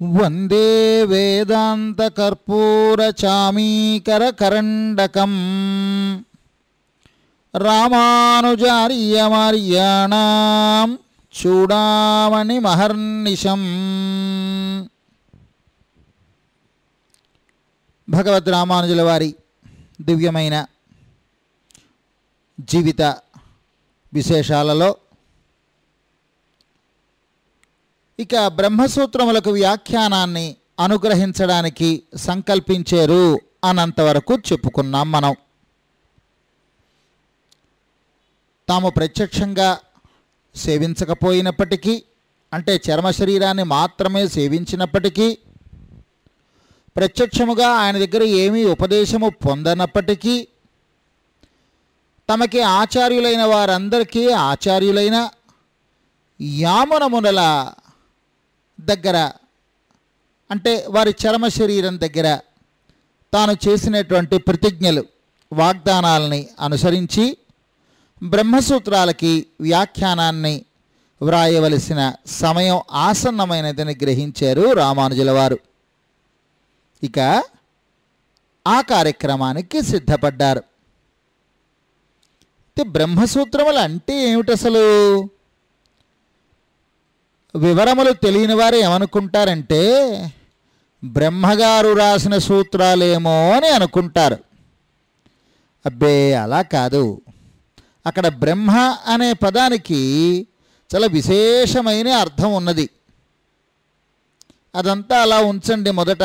వందే వేదాంతకర్పూరచామీకరకరండకం రామానుజార్యమర్యాణం చూడామణి మహర్నిశం భగవద్ రామానుజుల వారి దివ్యమైన జీవిత విశేషాలలో ఇక బ్రహ్మసూత్రములకు వ్యాఖ్యానాన్ని అనుగ్రహించడానికి సంకల్పించారు అనంతవరకు చెప్పుకున్నాం మనం. తాము ప్రత్యక్షంగా సేవించకపోయినప్పటికీ అంటే చర్మ శరీరాన్ని మాత్రమే సేవించినప్పటికీ ప్రత్యక్షముగా ఆయన దగ్గర ఏమీ ఉపదేశము పొందనప్పటికీ తమకి ఆచార్యులైన వారందరికీ ఆచార్యులైన యామునమునల దగ్గర అంటే వారి చరమ శరీరం దగ్గర తాను చేసినటువంటి ప్రతిజ్ఞలు వాగ్దానాలని అనుసరించి బ్రహ్మసూత్రాలకి వ్యాఖ్యానాన్ని వ్రాయవలసిన సమయం ఆసన్నమైనదని గ్రహించారు రామానుజుల వారు. ఇక ఆ కార్యక్రమానికి సిద్ధపడ్డారు. బ్రహ్మసూత్రములు అంటే ఏమిటి అసలు వివరములు తెలియని వారు ఏమనుకుంటారంటే బ్రహ్మగారు రాసిన సూత్రాలేమో అని అనుకుంటారు. అబ్బే అలా కాదు. అక్కడ బ్రహ్మ అనే పదానికి చాలా విశేషమైన అర్థం ఉన్నది. అదంతా అలా ఉంచండి మొదట.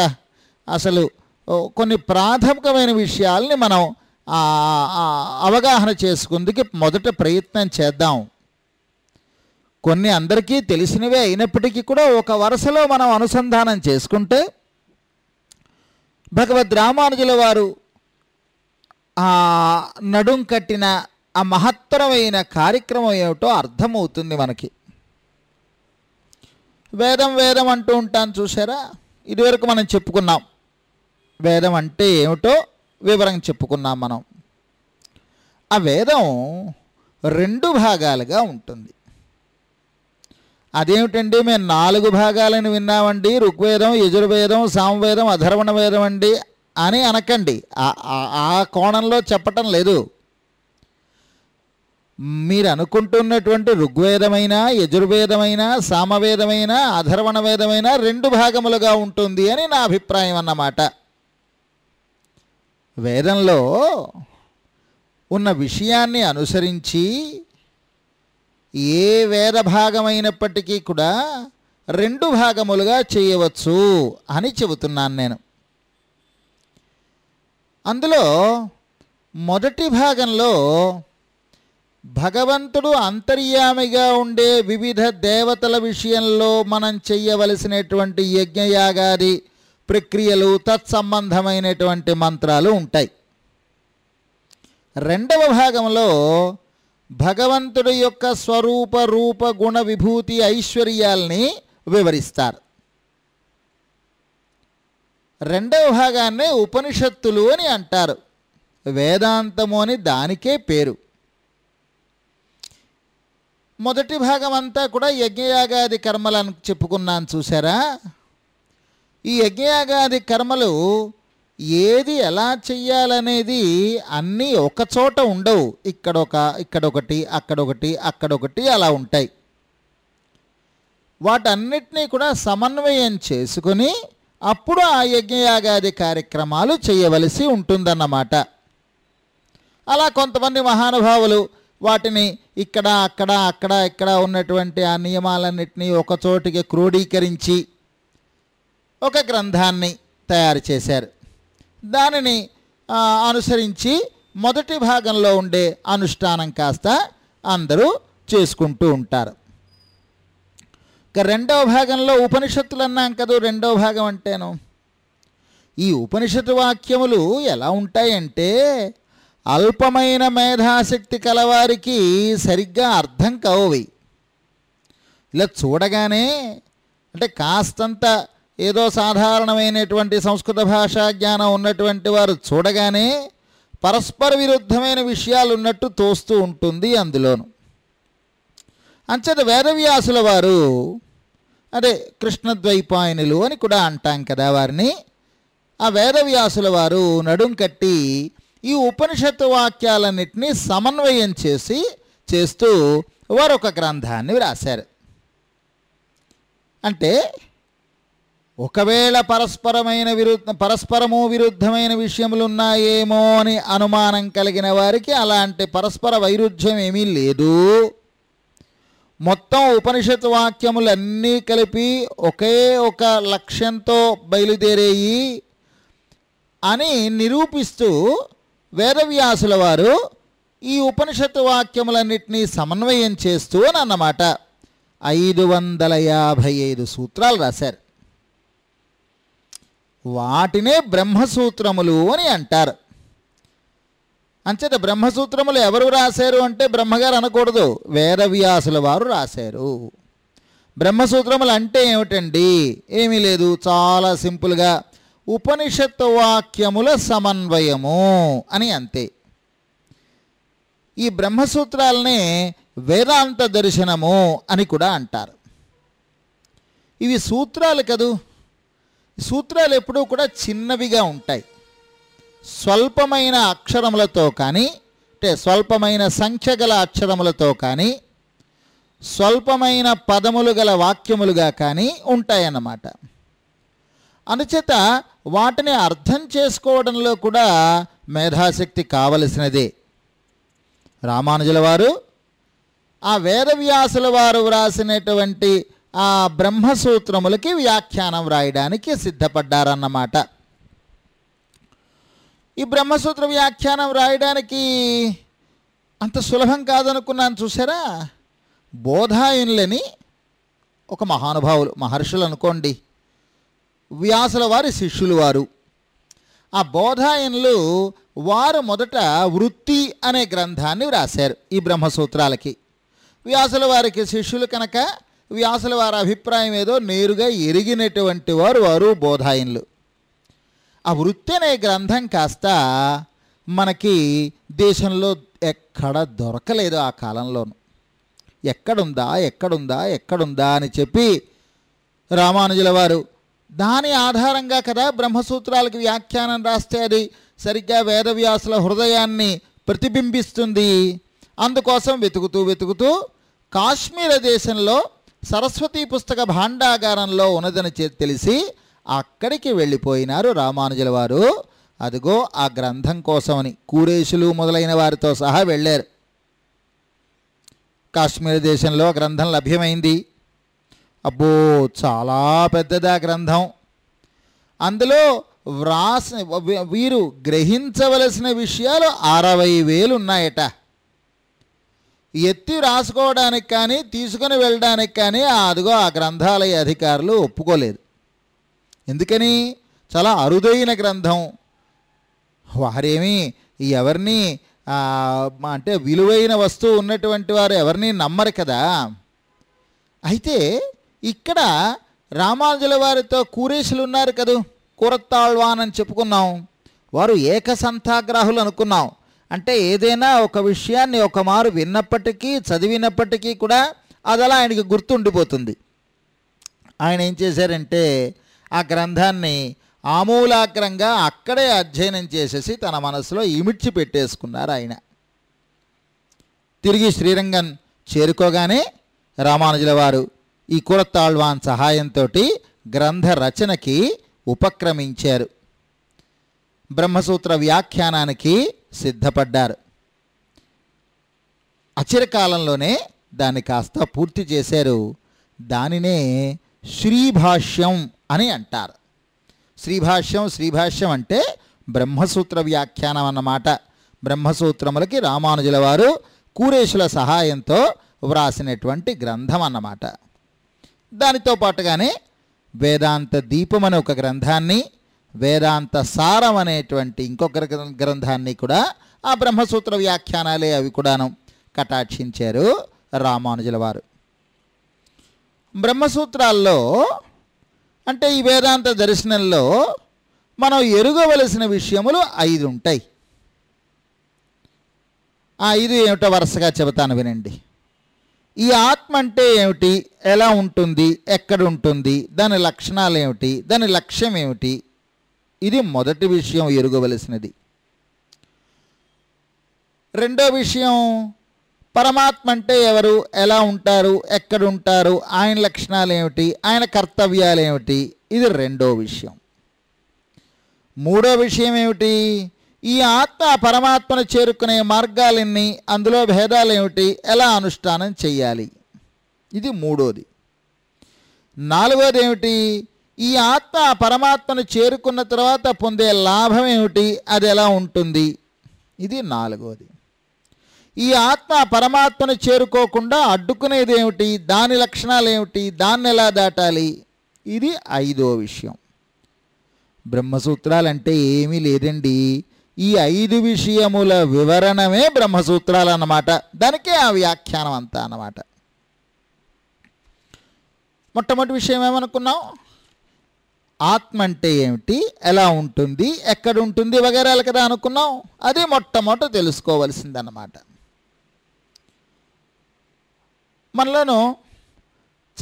అసలు కొన్ని ప్రాథమికమైన విషయాల్ని మనం అవగాహన చేసుకుందుకు మొదట ప్రయత్నం చేద్దాం. కొన్ని అందరికీ తెలిసినవే అయినప్పటికీ కూడా ఒక వరుసలో మనం అనుసంధానం చేసుకుంటే భగవద్ రామానుజుల వారు ఆ నడుం కట్టిన ఆ మహత్తరమైన కార్యక్రమం ఏమిటో అర్థమవుతుంది మనకి. వేదం వేదం అంటూ ఉంటాను చూసారా ఇదివరకు మనం చెప్పుకున్నాం. వేదం అంటే ఏమిటో వివరం చెప్పుకున్నాం మనం. ఆ వేదం రెండు భాగాలుగా ఉంటుంది. అదేమిటండి మేము నాలుగు భాగాలను విన్నామండి ఋగ్వేదం యజుర్వేదం సామవేదం అధర్వణ వేదం అండి అని అనకండి. ఆ- కోణంలో చెప్పటం లేదు. మీరు అనుకుంటున్నటువంటి ఋగ్వేదమైన యజుర్వేదమైన సామవేదమైన అధర్వణ వేదమైన రెండు భాగములుగా ఉంటుంది అని నా అభిప్రాయం అన్నమాట. వేదంలో ఉన్న విషయాన్ని అనుసరించి ఏ వేద భాగమైనప్పటికీ కూడా రెండు భాగములుగా చేయవచ్చు అని చెబుతున్నాను నేను. అందులో మొదటి భాగంలో భగవంతుడు అంతర్యామిగా ఉండే వివిధ దేవతల విషయంలో మనం చెయ్యవలసినటువంటి యజ్ఞయాగాది ప్రక్రియలు తత్సంబంధమైనటువంటి మంత్రాలు ఉంటాయి. రెండవ భాగంలో భగవంతుడి యొక్క స్వరూప రూప గుణ విభూతి ఐశ్వర్యాల్ని వివరిస్తారు. రెండవ భాగాన్నే ఉపనిషత్తులు అని అంటారు. వేదాంతము అని దానికే పేరు. మొదటి భాగం అంతా కూడా యజ్ఞయాగాది కర్మలను చెప్పుకున్నాను చూసారా ఈ యజ్ఞయాగాది కర్మలు ఏది ఎలా చెయ్యాలనేది అన్నీ ఒకచోట ఉండవు. ఇక్కడొక ఇక్కడొకటి అక్కడొకటి అక్కడొకటి అలా ఉంటాయి. వాటన్నిటినీ కూడా సమన్వయం చేసుకుని అప్పుడు ఆ యజ్ఞయాగాది కార్యక్రమాలు చేయవలసి ఉంటుందన్నమాట. అలా కొంతమంది మహానుభావులు వాటిని ఇక్కడ అక్కడ అక్కడ ఇక్కడ ఉన్నటువంటి ఆ నియమాలన్నింటినీ ఒక చోటికి క్రోడీకరించి ఒక గ్రంథాన్ని తయారు చేశారు. దానిని అనుసరించి మొదటి భాగంలో ఉండే అనుష్ఠానం కాస్త అందరూ చేసుకుంటూ ఉంటారు. ఇక రెండవ భాగంలో ఉపనిషత్తులు అన్నాం కదా రెండవ భాగం అంటేను? ఈ ఉపనిషత్తు వాక్యములు ఎలా ఉంటాయంటే అల్పమైన మేధాశక్తి కలవారికి సరిగ్గా అర్థం కావవి ఇలా చూడగానే అంటే కాస్తంత ఏదో సాధారణమైనటువంటి సంస్కృత భాషా జ్ఞానం ఉన్నటువంటి వారు చూడగానే పరస్పర విరుద్ధమైన విషయాలు ఉన్నట్టు తోస్తూ ఉంటుంది అందులోను. అంచేత వేదవ్యాసుల వారు అదే కృష్ణద్వైపాయనులు అని కూడా అంటాం కదా వారిని ఆ వేదవ్యాసుల వారు నడుం కట్టి ఈ ఉపనిషత్తు వాక్యాలన్నింటినీ సమన్వయం చేసి చేస్తూ వారు ఒక గ్రంథాన్ని వ్రాశారు. అంటే ఒకవేళ పరస్పరమైన విరుద్ధ పరస్పరము విరుద్ధమైన విషయములు ఉన్నాయేమో అని అనుమానం కలిగిన వారికి అలాంటి పరస్పర వైరుధ్యం ఏమీ లేదు. మొత్తం ఉపనిషత్ వాక్యములన్నీ కలిపి ఒకే ఒక లక్ష్యంతో బయలుదేరేయి అని నిరూపిస్తూ వేదవ్యాసుల వారు ఈ ఉపనిషత్ వాక్యములన్నింటినీ సమన్వయం చేస్తూ అని అన్నమాట. ఐదు వందల యాభై ఐదు సూత్రాలు రాశారు. వాటినే బ్రహ్మసూత్రములు అని అంటారు. అంచేత బ్రహ్మసూత్రములు ఎవరు రాశారు అంటే బ్రహ్మగారు అనకూడదు. వేదవ్యాసుల వారు రాశారు. బ్రహ్మసూత్రములు అంటే ఏమిటండి? ఏమీ లేదు. చాలా సింపుల్గా ఉపనిషత్ వాక్యముల సమన్వయము అని అంతే. ఈ బ్రహ్మసూత్రాలనే వేదాంత దర్శనము అని కూడా అంటారు. ఇవి సూత్రాలు కదూ? సూత్రాలు ఎప్పుడూ కూడా చిన్నవిగా ఉంటాయి. స్వల్పమైన అక్షరములతో కానీ అంటే స్వల్పమైన సంఖ్య గల అక్షరములతో కానీ స్వల్పమైన పదములు గల వాక్యములుగా కానీ ఉంటాయన్నమాట. అందుచేత వాటిని అర్థం చేసుకోవడంలో కూడా మేధాశక్తి కావలసినదే. రామానుజుల వారు ఆ వేదవ్యాసుల వారు వ్రాసినటువంటి ఆ బ్రహ్మసూత్రములకి వ్యాఖ్యానం వ్రాయడానికి సిద్ధపడ్డారన్నమాట. ఈ బ్రహ్మసూత్ర వ్యాఖ్యానం వ్రాయడానికి అంత సులభం కాదనుకున్నాను చూసారా? బోధాయనులని ఒక మహానుభావులు మహర్షులు అనుకోండి. వ్యాసుల వారి శిష్యులు వారు. ఆ బోధాయనులు వారు మొదట వృత్తి అనే గ్రంథాన్ని వ్రాశారు ఈ బ్రహ్మసూత్రాలకి. వ్యాసుల వారికి శిష్యులు కనుక వ్యాసుల వారి అభిప్రాయం ఏదో నేరుగా ఎరిగినటువంటి వారు వారు బోధాయనులు. ఆ వృత్తి అనే గ్రంథం కాస్త మనకి దేశంలో ఎక్కడ దొరకలేదు ఆ కాలంలోనూ. ఎక్కడుందా ఎక్కడుందా ఎక్కడుందా అని చెప్పి రామానుజుల వారు దాని ఆధారంగా కదా బ్రహ్మసూత్రాలకు వ్యాఖ్యానం రాస్తే అది సరిగ్గా వేదవ్యాసుల హృదయాన్ని ప్రతిబింబిస్తుంది. అందుకోసం వెతుకుతూ వెతుకుతూ కాశ్మీర దేశంలో సరస్వతి పుస్తక భాండాగారంలో ఉన్నదని తెలిసి అక్కడికి వెళ్ళిపోయినారు రామానుజుల వారు. అదిగో ఆ గ్రంథం కోసమని కూరేషులు మొదలైన వారితో సహా వెళ్ళారు. కాశ్మీర్ దేశంలో గ్రంథం లభ్యమైంది. అబ్బో చాలా పెద్దదా గ్రంథం. అందులో వ్రాసి వీరు గ్రహించవలసిన విషయాలు అరవై వేలు ఉన్నాయట. ఎత్తి రాసుకోవడానికి కానీ తీసుకుని వెళ్ళడానికి కానీ అదిగో ఆ గ్రంథాలయ అధికారులు ఒప్పుకోలేదు. ఎందుకని? చాలా అరుదైన గ్రంథం. వారేమి ఎవరిని అంటే విలువైన వస్తువు ఉన్నటువంటి వారు ఎవరిని నమ్మరు కదా? అయితే ఇక్కడ రామానుజుల వారితో కూరేసులు ఉన్నారు కదూ కూరత్తాళ్వాన్ అని చెప్పుకున్నాం. వారు ఏకసంతాగ్రాహులు అనుకున్నాం. అంటే ఏదైనా ఒక విషయాన్ని ఒక మారు విన్నప్పటికీ చదివినప్పటికీ కూడా అది అలా ఆయనకి గుర్తుండిపోతుంది. ఆయన ఏం చేశారంటే ఆ గ్రంథాన్ని ఆమూలాగ్రంగా అక్కడే అధ్యయనం చేసేసి తన మనసులో ఇమిడ్చి పెట్టేసుకున్నారు ఆయన. తిరిగి శ్రీరంగం చేరుకోగానే రామానుజుల వారు ఈ కురత్తాళ్వాన్ సహాయంతో గ్రంథ రచనకి ఉపక్రమించారు. బ్రహ్మసూత్ర వ్యాఖ్యానానికి సిద్ధపడ్డారు. అచిరకాలంలోనే దాన్ని కాస్త పూర్తి చేశారు. దానినే శ్రీభాష్యం అని అంటారు. శ్రీభాష్యం శ్రీభాష్యం అంటే బ్రహ్మసూత్ర వ్యాఖ్యానం అన్నమాట. బ్రహ్మసూత్రములకి రామానుజుల వారు కూరేశుల సహాయంతో వ్రాసినటువంటి గ్రంథం అన్నమాట. దానితో పాటుగానే వేదాంత దీపం అనే ఒక గ్రంథాన్ని వేదాంత సారం అనేటువంటి ఇంకొక గ్రంథాన్ని కూడా ఆ బ్రహ్మసూత్ర వ్యాఖ్యానాలే అవి కూడాను కటాక్షించారు రామానుజుల వారు. బ్రహ్మసూత్రాల్లో అంటే ఈ వేదాంత దర్శనంలో మనం ఎరుగవలసిన విషయములు ఐదు ఉంటాయి. ఆ ఐదు ఏమిటో వరుసగా చెబుతాను వినండి. ఈ ఆత్మ అంటే ఏమిటి? ఎలా ఉంటుంది? ఎక్కడ ఉంటుంది? దాని లక్షణాలు ఏమిటి? దాని లక్ష్యం ఏమిటి? ఇది మొదటి విషయం ఎరుగవలసినది. రెండో విషయం పరమాత్మ అంటే ఎవరు ఎలా ఉంటారు ఎక్కడ ఉంటారు ఆయన లక్షణాలు ఏమిటి ఆయన కర్తవ్యాలు ఏమిటి ఇది రెండో విషయం. మూడో విషయం ఏమిటి ఈ ఆత్మ పరమాత్మను చేరుకునే మార్గాలన్నీ అందులో భేదాలు ఏమిటి ఎలా అనుష్ఠానం చేయాలి. ఇది మూడోది. నాలుగోది ఏమిటి ఈ ఆత్మ పరమాత్మను చేరుకున్న తర్వాత పొందే లాభం ఏమిటి? అది ఎలా ఉంటుంది? ఇది నాలుగోది ఈ ఆత్మ పరమాత్మను చేరుకోకుండా అడ్డుకునేది ఏమిటి? దాని లక్షణాలు ఏమిటి? దాన్ని ఎలా దాటాలి? ఇది ఐదో విషయం. బ్రహ్మసూత్రాలంటే ఏమీ లేదండి. ఈ ఐదు విషయముల వివరణమే బ్రహ్మసూత్రాలు అన్నమాట దానికే ఆ వ్యాఖ్యానం అంతా అన్నమాట. మొట్టమొదటి విషయం ఏమనుకున్నాం? ఆత్మ అంటే ఏమిటి? ఎలా ఉంటుంది? ఎక్కడ ఉంటుంది వగేరాలు కదా అనుకున్నాం. అది మొట్టమొదట తెలుసుకోవలసిందన్నమాట. మనలను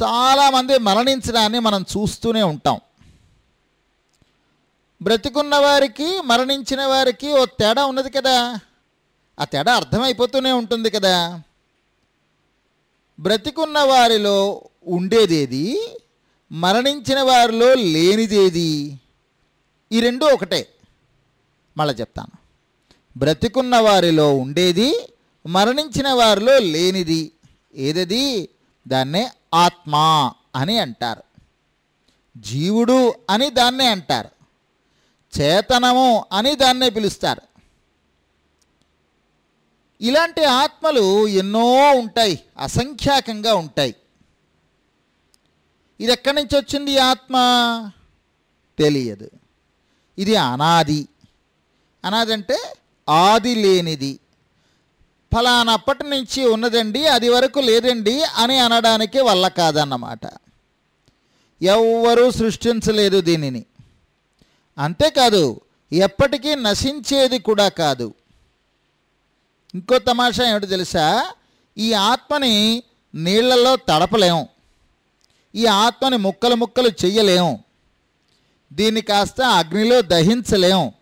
చాలామంది మరణించడాన్ని మనం చూస్తూనే ఉంటాం. బ్రతికున్న వారికి మరణించిన వారికి ఓ తేడా ఉన్నది కదా. ఆ తేడా అర్థమైపోతూనే ఉంటుంది కదా. బ్రతికున్న వారిలో ఉండేదేది? మరణించిన వారిలో లేనిదేది? ఈ రెండు ఒకటే. మళ్ళీ చెప్తాను. బ్రతికున్న వారిలో ఉండేది మరణించిన వారిలో లేనిది. ఏదది? దాన్నే ఆత్మ అని అంటారు. జీవుడు అని దాన్నే అంటారు. చేతనము అని దాన్నే పిలుస్తారు. ఇలాంటి ఆత్మలు ఎన్నో ఉంటాయి అసంఖ్యాకంగా ఉంటాయి. ఇది ఎక్కడి నుంచి వచ్చింది ఈ ఆత్మ? తెలియదు. ఇది అనాది. అనాది అంటే ఆది లేనిది. ఫలానప్పటి నుంచి ఉన్నదండి అది వరకు లేదండి అని అనడానికి వల్ల కాదన్నమాట. ఎవ్వరూ సృష్టించలేదు దీనిని. అంతేకాదు ఎప్పటికీ నశించేది కూడా కాదు. ఇంకో తమాషా ఏమిటి తెలుసా? ఈ ఆత్మని నీళ్ళలో తడపలేం. ఈ ఆత్మని ముక్కలు ముక్కలు చెయ్యలేం. దీన్ని కాస్త అగ్నిలో దహించలేం.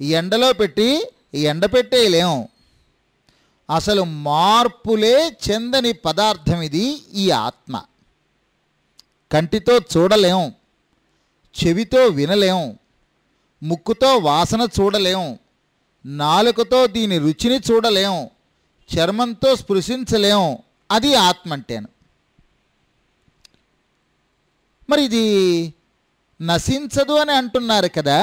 ఎండలో పెట్టి ఎండపెట్టేయలేం అసలు మార్పులే చెందని పదార్థం ఇది ఈ ఆత్మ. కంటితో చూడలేం. చెవితో వినలేం. ముక్కుతో వాసన చూడలేం. నాలుకతో దీని రుచిని చూడలేం. చర్మంతో స్పృశించలేం. అది ఆత్మ అంటేను. మరి ఇది నశించదు అని అంటున్నారు కదా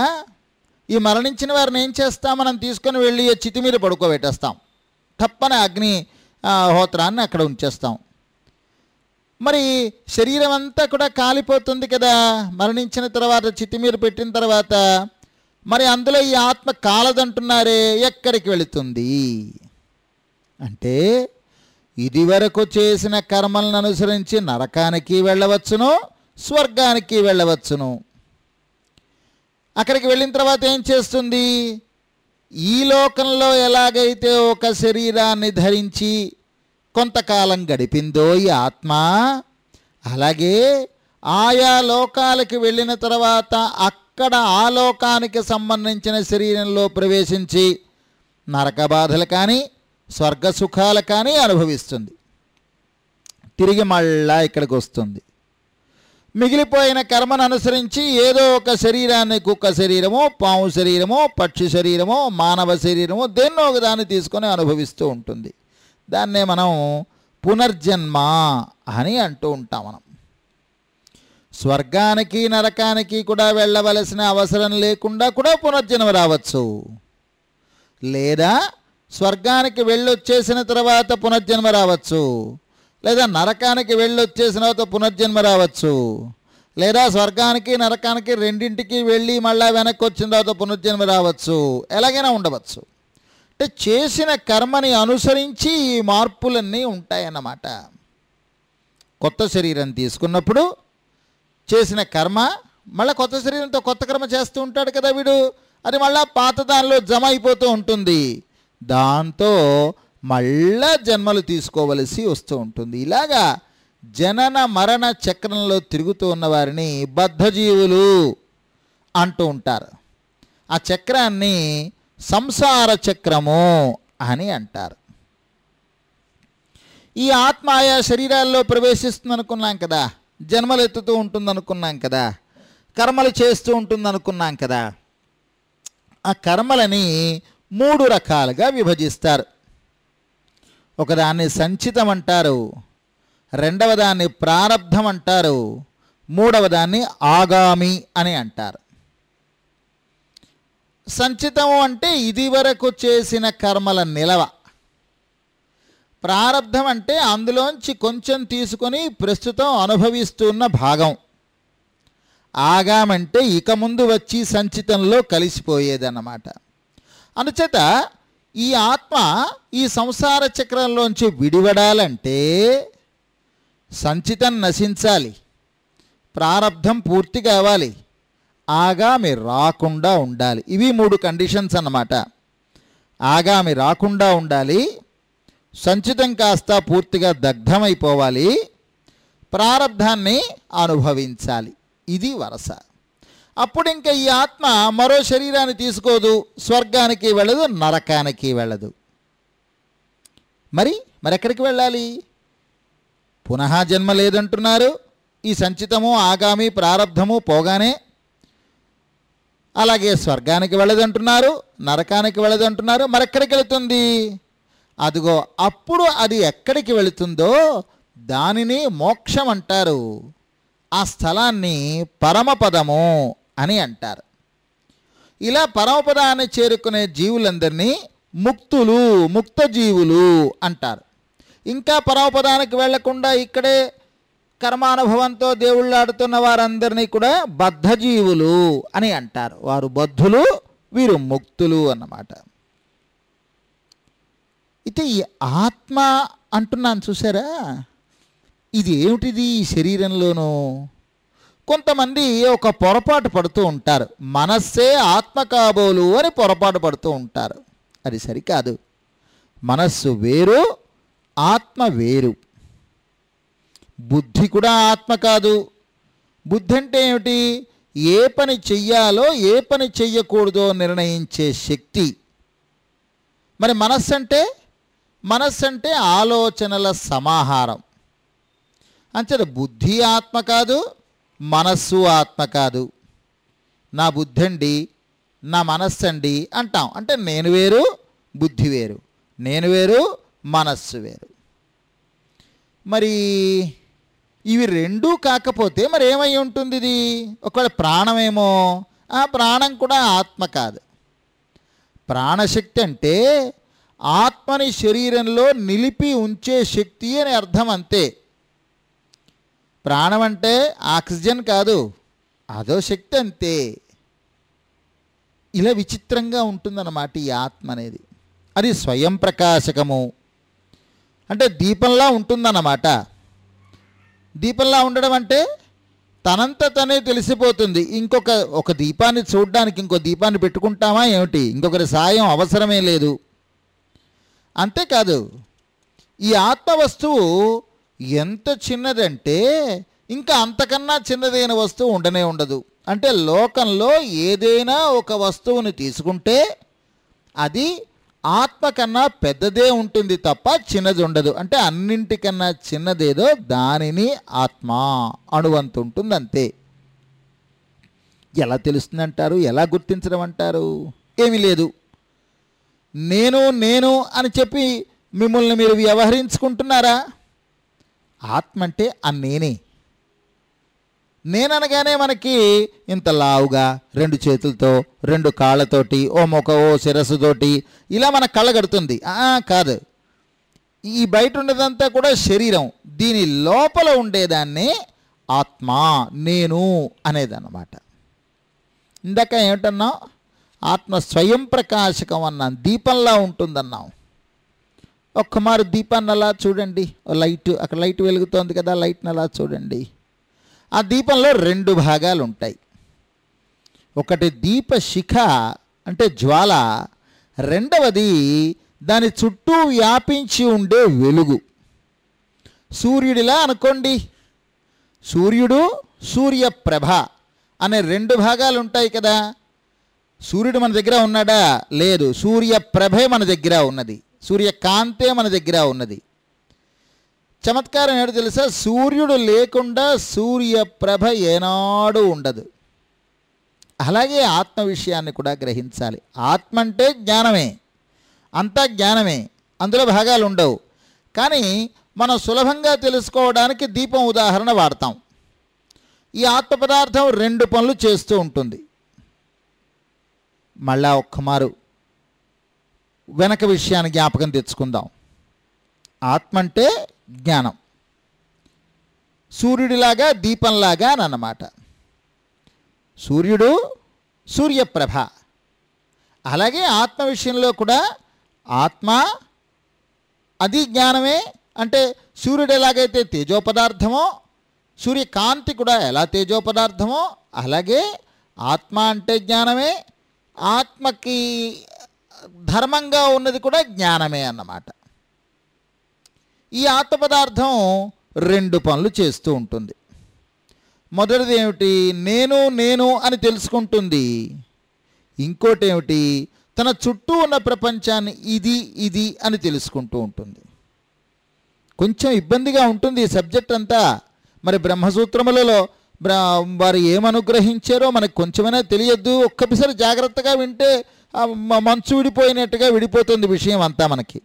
ఈ మరణించిన వారిని ఏం చేస్తాం? మనం తీసుకొని వెళ్ళి చితి మీద పడుకోబెట్టేస్తాం. తప్పని అగ్ని హోత్రాన్ని అక్కడ ఉంచేస్తాం. మరి శరీరం అంతా కూడా కాలిపోతుంది కదా మరణించిన తర్వాత చితి మీద పెట్టిన తర్వాత మరి అందులో ఈ ఆత్మ కాలదంటున్నారే ఎక్కడికి వెళుతుంది? అంటే ఇదివరకు చేసిన కర్మలను అనుసరించి నరకానికి వెళ్ళవచ్చును స్వర్గానికి వెళ్ళవచ్చును. అక్కడికి వెళ్ళిన తర్వాత ఏం చేస్తుంది? ఈ లోకంలో ఎలాగైతే ఒక శరీరాన్ని ధరించి కొంతకాలం గడిపిందో ఈ ఆత్మ అలాగే ఆయా లోకాలకి వెళ్ళిన తర్వాత అక్కడ ఆ లోకానికి సంబంధించిన శరీరంలో ప్రవేశించి నరక బాధలు కానీ స్వర్గ సుఖాలు కానీ అనుభవిస్తుంది. తిరిగి మళ్ళా ఇక్కడికి వస్తుంది. మిగిలిపోయిన కర్మను అనుసరించి ఏదో ఒక శరీరాన్ని కుక్క శరీరమో పాము శరీరమో పక్షి శరీరమో మానవ శరీరమో దేన్నో ఒక దాన్ని తీసుకొని అనుభవిస్తూ ఉంటుంది. దాన్నే మనం పునర్జన్మ అని అంటూ ఉంటాం మనం. స్వర్గానికి నరకానికి కూడా వెళ్ళవలసిన అవసరం లేకుండా కూడా పునర్జన్మ రావచ్చు. లేదా స్వర్గానికి వెళ్ళొచ్చేసిన తర్వాత పునర్జన్మ రావచ్చు. లేదా నరకానికి వెళ్ళొచ్చేసిన తర్వాత పునర్జన్మ రావచ్చు. లేదా స్వర్గానికి నరకానికి రెండింటికి వెళ్ళి మళ్ళీ వెనక్కి వచ్చిన తర్వాత పునర్జన్మ రావచ్చు. ఎలాగైనా ఉండవచ్చు. అంటే చేసిన కర్మని అనుసరించి ఈ మార్పులన్నీ ఉంటాయన్నమాట. కొత్త శరీరం తీసుకున్నప్పుడు చేసిన కర్మ మళ్ళీ కొత్త శరీరంతో కొత్త కర్మ చేస్తూ ఉంటాడు కదా వీడు. అది మళ్ళీ పాత దానిలో జమ అయిపోతూ ఉంటుంది. దాంతో మళ్ళా జన్మలు తీసుకోవలసి వస్తూ ఉంటుంది. ఇలాగా జనన మరణ చక్రంలో తిరుగుతూ ఉన్న వారిని బద్ధజీవులు అంటూ ఉంటారు. ఆ చక్రాన్ని సంసార చక్రము అని అంటారు. ఈ ఆత్మ ఆయా శరీరాల్లో ప్రవేశిస్తుంది అనుకున్నాం కదా జన్మలు ఎత్తుతూ ఉంటుంది అనుకున్నాం కదా కర్మలు చేస్తూ ఉంటుంది అనుకున్నాం కదా ఆ కర్మలని మూడు రకాలుగా విభజిస్తారు. ఒకదాన్ని సంచితం అంటారు రెండవ దాన్ని ప్రారబ్ధం అంటారు మూడవ దాన్ని ఆగామి అని అంటారు. సంచితం అంటే ఇది వరకు చేసిన కర్మల నిలవ. ప్రారబ్ధం అంటే అందులోంచి కొంచెం తీసుకొని ప్రస్తుతం అనుభవిస్తున్న భాగం. ఆగామంటే ఇక ముందు వచ్చి సంచితంలో కలిసిపోయేదన్నమాట. అందుచేత ఈ ఆత్మ ఈ సంసార చక్రంలోంచి విడివడాలంటే సంచితం నశించాలి. ప్రారబ్ధం పూర్తి కావాలి. ఆగామి రాకుండా ఉండాలి. ఇవి మూడు కండిషన్స్ అన్నమాట. ఆగామి రాకుండా ఉండాలి. సంచితం కాస్త పూర్తిగా దగ్ధమైపోవాలి. ప్రారబ్ధాన్ని అనుభవించాలి. ఇది వరస. అప్పుడు ఇంకా ఈ ఆత్మ మరో శరీరాన్ని తీసుకోదు స్వర్గానికి వెళ్ళదు నరకానికి వెళ్ళదు. మరి మరెక్కడికి వెళ్ళాలి? పునః జన్మ లేదంటున్నారు. ఈ సంచితము ఆగామి ప్రారబ్ధము పోగానే అలాగే స్వర్గానికి వెళ్ళదంటున్నారు నరకానికి వెళ్ళదంటున్నారు. మరెక్కడికి వెళుతుంది? అదిగో అప్పుడు అది ఎక్కడికి వెళుతుందో దానిని మోక్షం అంటారు. ఆ స్థలాన్ని పరమపదము అని అంటారు. ఇలా పరమపదాన్ని చేరుకునే జీవులందరినీ ముక్తులు ముక్త జీవులు అంటారు. ఇంకా పరమపదానికి వెళ్ళకుండా ఇక్కడే కర్మానుభవంతో దేవుళ్ళాడుతున్న వారందరినీ కూడా బద్ధజీవులు అని అంటారు. వారు బద్ధులు వీరు ముక్తులు అన్నమాట. అయితే ఈ ఆత్మ అంటున్నాను చూసారా? ఇది ఏమిటిది ఈ శరీరంలోనూ? కొంతమంది ఒక పొరపాటు పడుతూ ఉంటారు. మనస్సే ఆత్మ కాబోలు అని పొరపాటు పడుతూ ఉంటారు. అది సరికాదు. మనస్సు వేరు ఆత్మ వేరు. బుద్ధి కూడా ఆత్మ కాదు. బుద్ధి అంటే ఏమిటి? ఏ పని చెయ్యాలో ఏ పని చెయ్యకూడదో నిర్ణయించే శక్తి. మరి మనస్సు అంటే మనస్సు అంటే ఆలోచనల సమాహారం. అంచేత బుద్ధి ఆత్మ కాదు మనస్సు ఆత్మ కాదు. నా బుద్ధి అండి నా మనస్సు అండి అంటాం. అంటే నేను వేరు బుద్ధి వేరు. నేను వేరు మనస్సు వేరు. మరి ఇవి రెండూ కాకపోతే మరి ఏమై ఉంటుంది ఇది? ఒకవేళ ప్రాణమేమో ఆ ప్రాణం కూడా ఆత్మ కాదు. ప్రాణశక్తి అంటే ఆత్మని శరీరంలో నిలిపి ఉంచే శక్తి అని అర్థం అంతే. ప్రాణం అంటే ఆక్సిజన్ కాదు అదో శక్తి అంతే. ఇలా విచిత్రంగా ఉంటుందన్నమాట ఈ ఆత్మ అనేది. అది స్వయం ప్రకాశకము. అంటే దీపంలా ఉంటుందన్నమాట. దీపంలా ఉండడం అంటే తనంత తనే తెలిసిపోతుంది. ఇంకొక ఒక దీపాన్ని చూడడానికి ఇంకో దీపాన్ని పెట్టుకుంటామా ఏమిటి? ఇంకొకరి సాయం అవసరమే లేదు. అంతేకాదు ఈ ఆత్మ వస్తువు ఎంత చిన్నదంటే ఇంకా అంతకన్నా చిన్నదైన వస్తువు ఉండనే ఉండదు. అంటే లోకంలో ఏదైనా ఒక వస్తువుని తీసుకుంటే అది ఆత్మ కన్నా పెద్దదే ఉంటుంది తప్ప చిన్నది ఉండదు. అంటే అన్నింటికన్నా చిన్నదేదో దానిని ఆత్మ అణువంత ఉంటుంది అంతే ఎలా తెలుస్తుందంటారు? ఎలా గుర్తించడం అంటారు? ఏమీ లేదు. నేను నేను అని చెప్పి మిమ్మల్ని మీరు వ్యవహరించుకుంటున్నారా? ఆత్మ అంటే ఆ నేనే. నేననగానే మనకి ఇంత లావుగా రెండు చేతులతో రెండు కాళ్ళతోటి ఓ ముఖ ఓ శిరస్సుతోటి ఇలా మన కళ్ళ కడుతుంది. ఆ, కాదు. ఈ బయట ఉండేదంతా కూడా శరీరం. దీని లోపల ఉండేదాన్ని ఆత్మ నేను అనేదన్నమాట. ఇందాక ఏమిటన్నాం ఆత్మ స్వయం ప్రకాశకం అన్నాం దీపంలా ఉంటుందన్నాం. ఒక్క మారు దీపాన్ని అలా చూడండి. ఓ లైట్ అక్కడ లైట్ వెలుగుతోంది కదా లైట్ని అలా చూడండి. ఆ దీపంలో రెండు భాగాలు ఉంటాయి ఒకటి దీప శిఖ అంటే జ్వాల. రెండవది దాని చుట్టూ వ్యాపించి ఉండే వెలుగు. సూర్యుడిలా అనుకోండి. సూర్యుడు సూర్యప్రభ అనే రెండు భాగాలు ఉంటాయి కదా. సూర్యుడు మన దగ్గర ఉన్నాడా? లేదు. సూర్యప్రభే మన దగ్గర ఉన్నది. సూర్యకాంతే మన దగ్గర ఉన్నది. చమత్కారం ఏంటో తెలుసా? సూర్యుడు లేకుండా సూర్యప్రభ ఏనాడు ఉండదు. అలాగే ఆత్మ విషయాన్ని కూడా గ్రహించాలి. ఆత్మ అంటే జ్ఞానమే. అంతా జ్ఞానమే. అందులో భాగాలు ఉండవు. కానీ మనం సులభంగా తెలుసుకోవడానికి దీపం ఉదాహరణ వాడతాం. ఈ ఆత్మ పదార్థం రెండు పనులు చేస్తూ ఉంటుంది. మళ్ళా ఒక్కమారు వెనక విషయాన్ని జ్ఞాపకం తెచ్చుకుందాం. ఆత్మ అంటే జ్ఞానం. సూర్యుడిలాగా దీపంలాగా అని అన్నమాట. సూర్యుడు సూర్యప్రభ. అలాగే ఆత్మ విషయంలో కూడా ఆత్మ అది జ్ఞానమే. అంటే సూర్యుడు ఎలాగైతే తేజోపదార్థమో సూర్యకాంతి కూడా ఎలా తేజోపదార్థమో అలాగే ఆత్మ అంటే జ్ఞానమే. ఆత్మకి ధర్మంగా ఉన్నది కూడా జ్ఞానమే అన్నమాట. ఈ ఆత్మ పదార్థం రెండు పనులు చేస్తూ ఉంటుంది. మొదటిది ఏమిటి? నేను నేను అని తెలుసుకుంటుంది. ఇంకోటి ఏమిటి? తన చుట్టూ ఉన్న ప్రపంచాన్ని ఇది ఇది అని తెలుసుకుంటూ ఉంటుంది. కొంచెం ఇబ్బందిగా ఉంటుంది ఈ సబ్జెక్ట్ అంతా. మరి బ్రహ్మసూత్రములలో వారు ఏమనుగ్రహించారో మనకు కొంచెమైనా తెలియద్దు. ఒక్కసారి జాగ్రత్తగా వింటే మంచు విడిపోయినట్టుగా విడిపోతుంది విషయం అంతా మనకి.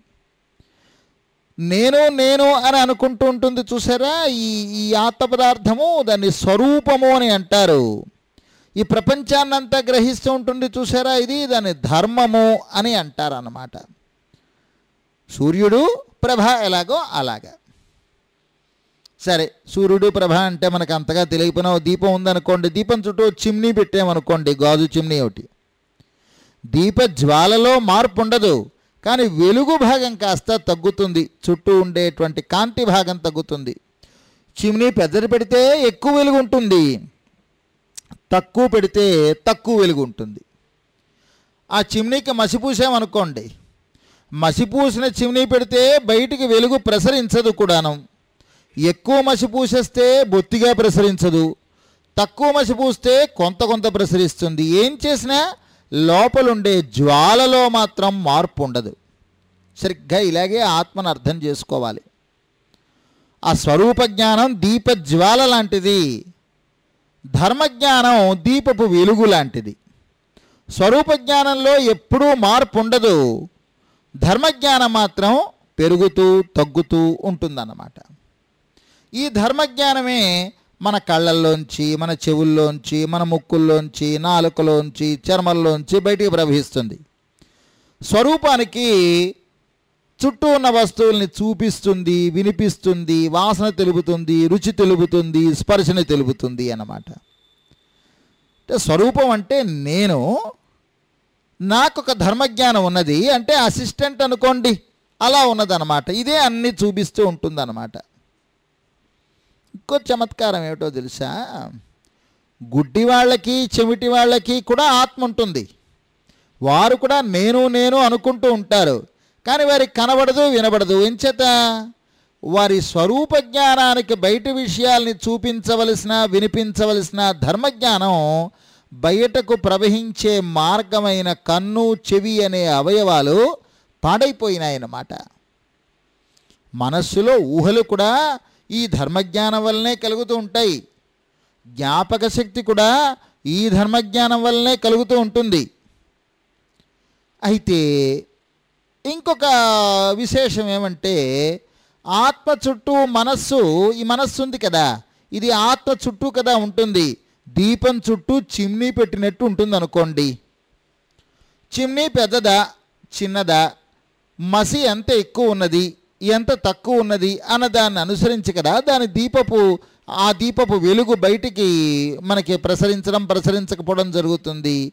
నేను నేను అని అనుకుంటూ ఉంటుంది చూసారా? ఈ ఈ ఆత్మ పదార్థము దాన్ని స్వరూపము అని అంటారు. ఈ ప్రపంచాన్నంతా గ్రహిస్తూ ఉంటుంది చూసారా? ఇది దాన్ని ధర్మము అని అంటారు అన్నమాట సూర్యుడు ప్రభ ఎలాగో అలాగా. సరే సూర్యుడు ప్రభ అంటే మనకు అంతగా తెలియకపోయినా దీపం ఉందనుకోండి దీపం చుట్టూ చిమ్నీ పెట్టామనుకోండి గాజు చిమ్నీ ఒకటి. దీప జ్వాలలో మార్పు ఉండదు కానీ వెలుగు భాగం కాస్త తగ్గుతుంది. చుట్టూ ఉండేటువంటి కాంతి భాగం తగ్గుతుంది. చిమ్నీ పెద్దది పెడితే ఎక్కువ వెలుగు ఉంటుంది. తక్కువ పెడితే తక్కువ వెలుగు ఉంటుంది. ఆ చిమ్నీకి మసి మసిపూసిన మసి పూసిన చిమ్నీ పెడితే బయటికి వెలుగు ప్రసరించదు కూడాను. ఎక్కువ మసి పూసేస్తే బొత్తిగా ప్రసరించదు. తక్కువ మసి పూస్తే కొంత కొంత ప్రసరిస్తుంది. ఏం చేసినా లోపలుండే జ్వాలలో మాత్రం మార్పు ఉండదు సరిగ్గా ఇలాగే ఆత్మను అర్థం చేసుకోవాలి. ఆ స్వరూప జ్ఞానం దీప జ్వాల లాంటిది. ధర్మజ్ఞానం దీపపు వెలుగు లాంటిది. స్వరూప జ్ఞానంలో ఎప్పుడూ మార్పు ఉండదు ధర్మజ్ఞానం మాత్రం పెరుగుతూ తగ్గుతూ ఉంటుందన్నమాట. ఈ ధర్మజ్ఞానమే మన కళ్ళల్లోంచి మన చెవుల్లోంచి మన ముక్కుల్లోంచి నాలుకలోంచి చర్మంలోంచి బయటికి ప్రవహిస్తుంది. స్వరూపానికి చుట్టూ ఉన్న వస్తువుల్ని చూపిస్తుంది వినిపిస్తుంది వాసన తెలుపుతుంది రుచి తెలుపుతుంది స్పర్శని తెలుపుతుంది అన్నమాట. అంటే స్వరూపం అంటే నేను నాకు ఒక ధర్మజ్ఞానం ఉన్నది అంటే అసిస్టెంట్ అనుకోండి అలా ఉన్నదన్నమాట. ఇదే అన్నీ చూపిస్తూ ఉంటుందన్నమాట. ఇంకో చమత్కారం ఏమిటో తెలుసా? గుడ్డి వాళ్ళకి చెవిటి వాళ్ళకి కూడా ఆత్మ ఉంటుంది. వారు కూడా నేను నేను అనుకుంటూ ఉంటారు. కానీ వారికి కనబడదు వినబడదు. ఎంచేత? వారి స్వరూప జ్ఞానానికి బయట విషయాల్ని చూపించవలసిన వినిపించవలసిన ధర్మజ్ఞానం బయటకు ప్రవహించే మార్గమైన కన్ను చెవి అనే అవయవాలు పాడైపోయినాయన్నమాట. మనస్సులో ఊహలు కూడా ఈ ధర్మజ్ఞానం వల్లనే కలుగుతూ ఉంటాయి. జ్ఞాపక శక్తి కూడా ఈ ధర్మజ్ఞానం వల్లనే కలుగుతూ ఉంటుంది. అయితే ఇంకొక విశేషం ఏమంటే ఆత్మ చుట్టూ మనస్సు ఈ మనస్సు ఉంది కదా ఇది ఆత్మ చుట్టూ కదా ఉంటుంది. దీపం చుట్టూ చిమ్నీ పెట్టినట్టు ఉంటుంది అనుకోండి. చిమ్నీ పెద్దదా చిన్నదా మసి ఎంత ఎక్కువ ఉన్నది? ఎంత తక్కువ ఉన్నది అన్న దాన్ని అనుసరించి కదా దాని దీపపు ఆ దీపపు వెలుగు బయటికి మనకి ప్రసరించడం ప్రసరించకపోవడం జరుగుతుంది.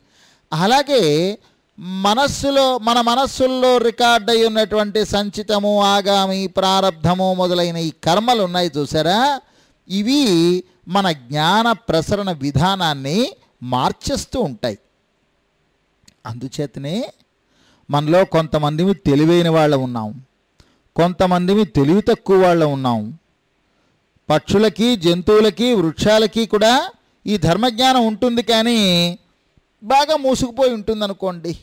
అలాగే మనస్సులో మన మనస్సుల్లో రికార్డ్ అయి ఉన్నటువంటి సంచితము ఆగామి ప్రారంధము మొదలైన ఈ కర్మలు ఉన్నాయి చూసారా? ఇవి మన జ్ఞాన ప్రసరణ విధానాన్ని మార్చేస్తూ ఉంటాయి. అందుచేతనే మనలో కొంతమంది తెలివైన వాళ్ళ ఉన్నాం. కొంతమంది తెలివి తక్కువ వాళ్ళ ఉన్నాం. పక్షులకి జంతువులకి వృక్షాలకి కూడా ఈ ధర్మజ్ఞానం ఉంటుంది కానీ బాగా మూసుకుపోయి ఉంటుంది అనుకోండి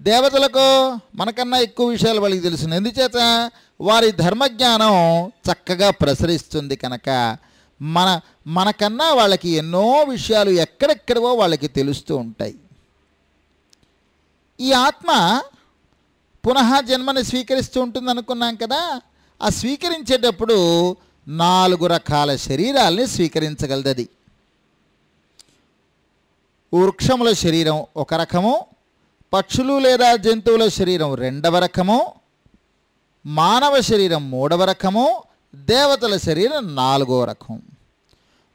దేవతలకు మనకన్నా ఎక్కువ విషయాలు వాళ్ళకి తెలుసు ఎందుచేత? వారి ధర్మజ్ఞానం చక్కగా ప్రసరిస్తుంది కనుక. మన మనకన్నా వాళ్ళకి ఎన్నో విషయాలు ఎక్కడెక్కడవో వాళ్ళకి తెలుస్తూ ఉంటాయి. ఈ ఆత్మ పునః జన్మని స్వీకరిస్తూ ఉంటుంది అనుకున్నాం కదా ఆ స్వీకరించేటప్పుడు నాలుగు రకాల శరీరాల్ని స్వీకరించగలదది. వృక్షముల శరీరం ఒక రకము పక్షులు లేదా జంతువుల శరీరం రెండవ రకము మానవ శరీరం మూడవ రకము దేవతల శరీరం నాలుగో రకం.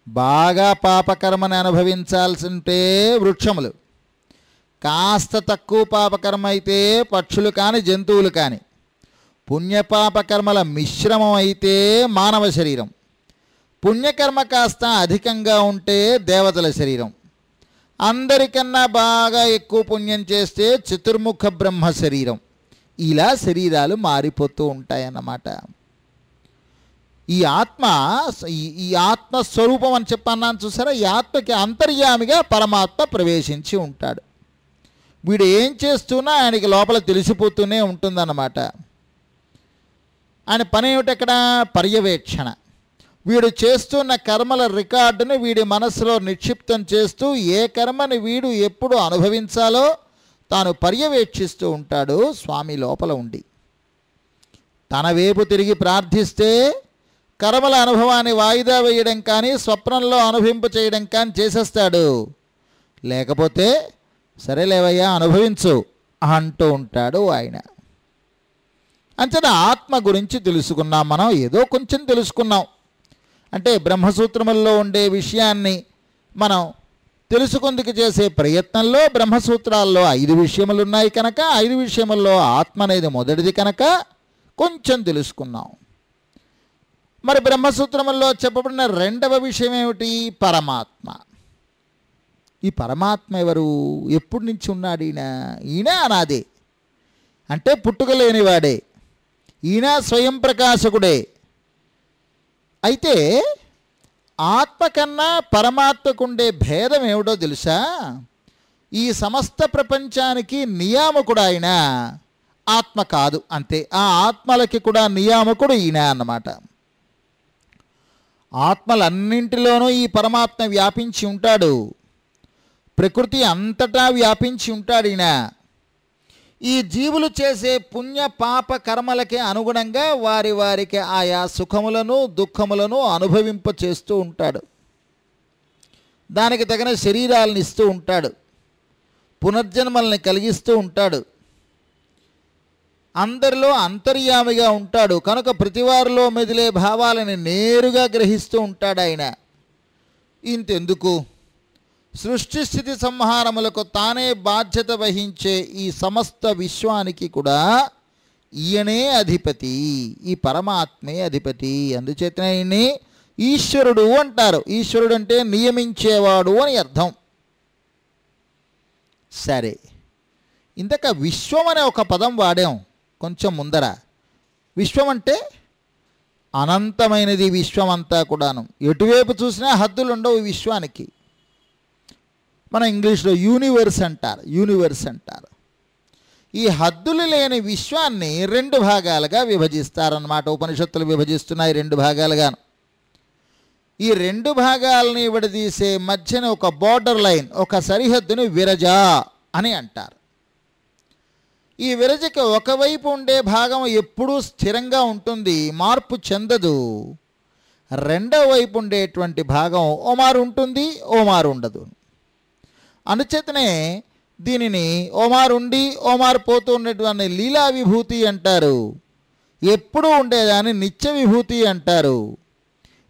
బాగా పాపకర్మని అనుభవించాల్సి ఉంటే వృక్షములు. కాస్త తక్కువ పాపకర్మ అయితే పక్షులు కానీ జంతువులు కానీ. పుణ్యపాపకర్మల మిశ్రమం అయితే మానవ శరీరం. పుణ్యకర్మ కాస్త అధికంగా ఉంటే దేవతల శరీరం. అందరికన్నా బాగా ఎక్కువ పుణ్యం చేస్తే చతుర్ముఖ బ్రహ్మ శరీరం. ఇలా శరీరాలు మారిపోతూ ఉంటాయన్నమాట. ఈ ఆత్మ ఈ- ఈ ఆత్మ స్వరూపం అని చెప్పన్నాను చూసారా? ఈ ఆత్మకి అంతర్యామిగా పరమాత్మ ప్రవేశించి ఉంటాడు. వీడు ఏం చేస్తున్నా ఆయనకి లోపల తెలిసిపోతూనే ఉంటుందన్నమాట. ఆయన పని ఏమిటక్కడ పర్యవేక్షణ. వీడు చేస్తున్న కర్మల రికార్డుని వీడి మనసులో నిక్షిప్తం చేస్తూ ఏ కర్మని వీడు ఎప్పుడు అనుభవించాలో తాను పర్యవేక్షిస్తూ ఉంటాడు స్వామి లోపల ఉండి. తన వైపు తిరిగి ప్రార్థిస్తే కర్మల అనుభవాన్ని వాయిదా వేయడం కానీ స్వప్నంలో అనుభవింప చేయడం కానీ చేసేస్తాడు. లేకపోతే సరేలేవయ్యా అనుభవించు అంటూ ఉంటాడు ఆయన. అంచనా ఆత్మ గురించి తెలుసుకున్నాం మనం ఏదో కొంచెం తెలుసుకున్నాం. అంటే బ్రహ్మసూత్రముల్లో ఉండే విషయాన్ని మనం తెలుసుకుందుకు చేసే ప్రయత్నంలో బ్రహ్మసూత్రాల్లో ఐదు విషయములు ఉన్నాయి కనుక ఐదు విషయముల్లో ఆత్మ అనేది మొదటిది కనుక కొంచెం తెలుసుకున్నాం. మరి బ్రహ్మసూత్రముల్లో చెప్పబడిన రెండవ విషయం ఏమిటి పరమాత్మ. ఈ పరమాత్మ ఎవరు? ఎప్పటి నుంచి ఉన్నాడు ఈయన? ఈయన అనాదే. అంటే పుట్టుకలేనివాడే ఈయన స్వయం ప్రకాశకుడే. అయితే ఆత్మ కన్నా పరమాత్మకుండే భేదం ఏమిటో తెలుసా? ఈ సమస్త ప్రపంచానికి నియామకుడు ఆయన. ఆత్మ కాదు అంతే. ఆ ఆత్మలకి కూడా నియామకుడు ఈయన అన్నమాట. ఆత్మలన్నింటిలోనూ ఈ పరమాత్మ వ్యాపించి ఉంటాడు. ప్రకృతి అంతటా వ్యాపించి ఉంటాడు ఈయన. ఈ జీవులు చేసే పుణ్య పాప కర్మలకి అనుగుణంగా వారి వారికి ఆయా సుఖములను దుఃఖములను అనుభవింప చేస్తూ ఉంటాడు. దానికి తగిన శరీరాలను ఇస్తూ ఉంటాడు. పునర్జన్మల్ని కలిగిస్తూ ఉంటాడు. అందరిలో అంతర్యామిగా ఉంటాడు. కనుక ప్రతివారిలో మెదిలే భావాలని నేరుగా గ్రహిస్తూ ఉంటాడు ఆయన. ఇంతెందుకు? సృష్టి స్థితి సంహారములకు తానే బాధ్యత వహించే ఈ సమస్త విశ్వానికి కూడా ఈయనే అధిపతి ఈ పరమాత్మే అధిపతి. అందుచేతనే ఈయన్ని ఈశ్వరుడు అంటారు. ఈశ్వరుడు అంటే నియమించేవాడు అని అర్థం. సరే ఇంతక విశ్వం అనే ఒక పదం వాడాం కొంచెం ముందర. విశ్వం అంటే అనంతమైనది విశ్వం అంతా కూడాను. ఎటువైపు చూసినా హద్దులు ఉండవు విశ్వానికి. మన ఇంగ్లీష్లో యూనివర్స్ అంటారు యూనివర్స్ అంటారు. ఈ హద్దులు లేని విశ్వాన్ని రెండు భాగాలుగా విభజిస్తారన్నమాట. ఉపనిషత్తులు విభజిస్తున్నాయి రెండు భాగాలుగాను. ఈ రెండు భాగాలని విడదీసే మధ్యన ఒక బార్డర్ లైన్ ఒక సరిహద్దుని విరజ అని అంటారు. ఈ విరజకి ఒకవైపు ఉండే భాగం ఎప్పుడూ స్థిరంగా ఉంటుంది మార్పు చెందదు. రెండవ వైపు ఉండేటువంటి భాగం ఓమారు ఉంటుంది ఓమారు ఉండదు. అనుచేతనే దీనిని ఓమారు ఉండి ఓమారు పోతూ ఉండేటువంటి లీలా విభూతి అంటారు. ఎప్పుడూ ఉండేదాన్ని నిత్య విభూతి అంటారు.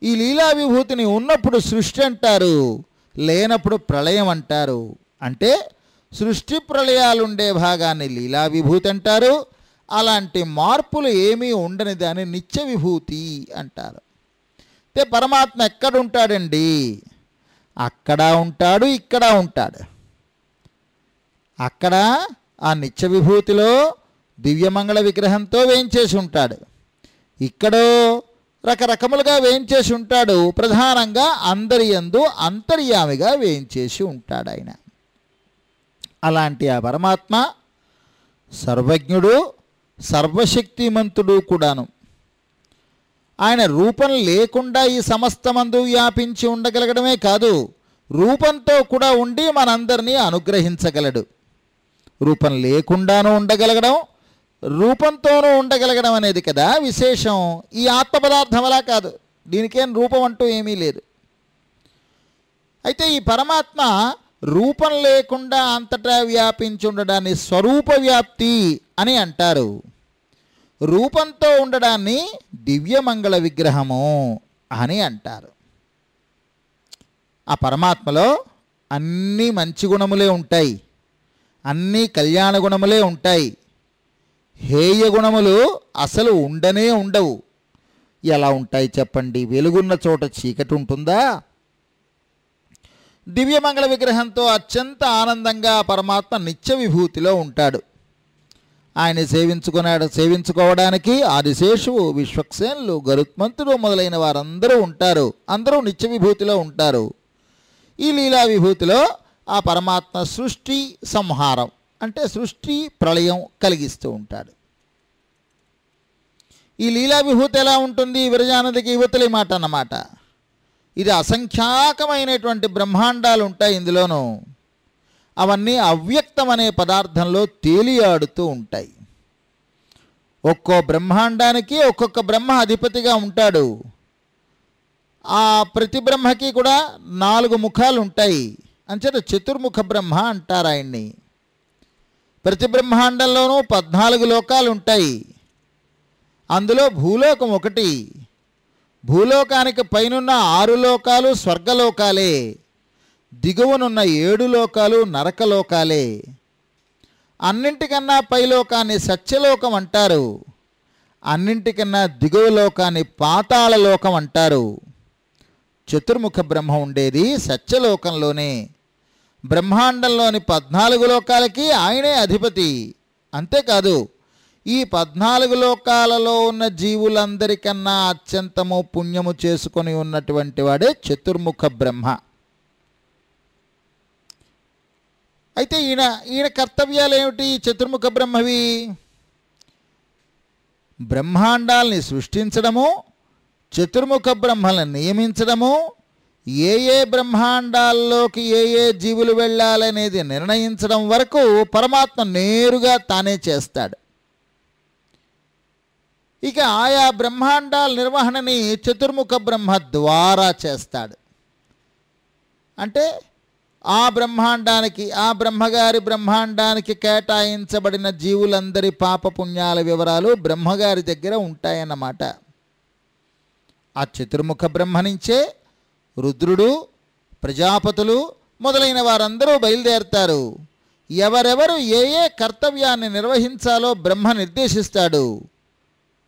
ఈ లీలా విభూతిని ఉన్నప్పుడు సృష్టి అంటారు లేనప్పుడు ప్రళయం అంటారు. అంటే సృష్టి ప్రళయాలుండే భాగాన్ని లీలా విభూతి అంటారు అలాంటి మార్పులు ఏమీ ఉండని దాన్ని నిత్య విభూతి అంటారు. అయితే పరమాత్మ ఎక్కడ ఉంటాడండి? అక్కడ ఉంటాడు ఇక్కడ ఉంటాడు. అక్కడ ఆ నిత్య విభూతిలో దివ్యమంగళ విగ్రహంతో వేయించేసి ఉంటాడు. ఇక్కడో రకరకములుగా వేయించేసి ఉంటాడు. ప్రధానంగా అందరి యందు అంతర్యామిగా వేయించేసి ఉంటాడు ఆయన. అలాంటి ఆ పరమాత్మ సర్వజ్ఞుడు సర్వశక్తిమంతుడు కూడాను. ఆయన రూపం లేకుండా ఈ సమస్తమందు వ్యాపించి ఉండగలగడమే కాదు రూపంతో కూడా ఉండి మనందరినీ అనుగ్రహించగలడు. రూపం లేకుండానూ ఉండగలగడం రూపంతోనూ ఉండగలగడం అనేది కదా విశేషం. ఈ ఆత్మ పదార్థం అలా కాదు. దీనికేం రూపం అంటూ ఏమీ లేదు. అయితే ఈ పరమాత్మ రూపం లేకుండా అంతటా వ్యాపించి ఉండడాన్ని స్వరూప వ్యాప్తి అని అంటారు. రూపంతో ఉండడాన్ని దివ్యమంగళ విగ్రహము అని అంటారు. ఆ పరమాత్మలో అన్నీ మంచి గుణములే ఉంటాయి. అన్నీ కళ్యాణ గుణములే ఉంటాయి. హేయ గుణములు అసలు ఉండనే ఉండవు. ఎలా ఉంటాయి చెప్పండి? వెలుగున్న చోట చీకటి ఉంటుందా? దివ్యమంగళ విగ్రహంతో అత్యంత ఆనందంగా పరమాత్మ నిత్య విభూతిలో ఉంటాడు. ఆయన సేవించుకున్నాడు సేవించుకోవడానికి ఆదిశేషువు విశ్వక్సేనులు గరుత్మంతుడు మొదలైన వారందరూ ఉంటారు. అందరూ నిత్య విభూతిలో ఉంటారు. ఈ లీలా విభూతిలో ఆ పరమాత్మ సృష్టి సంహారం అంటే సృష్టి ప్రళయం కలిగిస్తూ ఉంటాడు. ఈ లీలా విభూతి ఎలా ఉంటుంది? విరజానదికి యువతలి మాట అన్నమాట. ఇది అసంఖ్యాకమైనటువంటి బ్రహ్మాండాలు ఉంటాయి ఇందులోనూ. అవన్నీ అవ్యక్తం అనే పదార్థంలో తేలియాడుతూ ఉంటాయి. ఒక్కో బ్రహ్మాండానికి ఒక్కొక్క బ్రహ్మ అధిపతిగా ఉంటాడు. ఆ ప్రతి బ్రహ్మకి కూడా నాలుగు ముఖాలు ఉంటాయి. అంచేత చతుర్ముఖ బ్రహ్మ అంటారు ఆయన్ని. ప్రతి బ్రహ్మాండంలోనూ పద్నాలుగు లోకాలు ఉంటాయి. అందులో భూలోకం ఒకటి. భూలోకానికి పైనున్న ఆరు లోకాలు స్వర్గలోకాలే. దిగువనున్న ఏడు లోకాలు నరకలోకాలే అన్నింటికన్నా పైలోకాన్ని సత్యలోకం అంటారు. అన్నింటికన్నా దిగువ లోకాన్ని పాతాళ లోకం అంటారు. చతుర్ముఖ బ్రహ్మ ఉండేది సత్యలోకంలోనే. బ్రహ్మాండంలోని పద్నాలుగు లోకాలకి ఆయనే అధిపతి. అంతేకాదు ఈ పద్నాలుగు లోకాలలో ఉన్న జీవులందరికన్నా అత్యంతము పుణ్యము చేసుకొని ఉన్నటువంటి వాడే చతుర్ముఖ బ్రహ్మ. అయితే ఈయన ఈయన కర్తవ్యాలు ఏమిటి చతుర్ముఖ బ్రహ్మవి బ్రహ్మాండాల్ని సృష్టించడము చతుర్ముఖ బ్రహ్మలను నియమించడము ఏ ఏ బ్రహ్మాండాల్లోకి ఏ ఏ జీవులు వెళ్ళాలనేది నిర్ణయించడం వరకు పరమాత్మ నేరుగా తానే చేస్తాడు. ఇక ఆయా బ్రహ్మాండాల నిర్వహణని చతుర్ముఖ బ్రహ్మ ద్వారా చేస్తాడు. అంటే ఆ బ్రహ్మాండానికి ఆ బ్రహ్మగారి బ్రహ్మాండానికి కేటాయించబడిన జీవులందరి పాపపుణ్యాల వివరాలు బ్రహ్మగారి దగ్గర ఉంటాయన్నమాట. ఆ చతుర్ముఖ బ్రహ్మ నుంచే రుద్రుడు ప్రజాపతులు మొదలైన వారందరూ బయలుదేరతారు. ఎవరెవరు ఏ ఏ కర్తవ్యాన్ని నిర్వహించాలో బ్రహ్మ నిర్దేశిస్తాడు.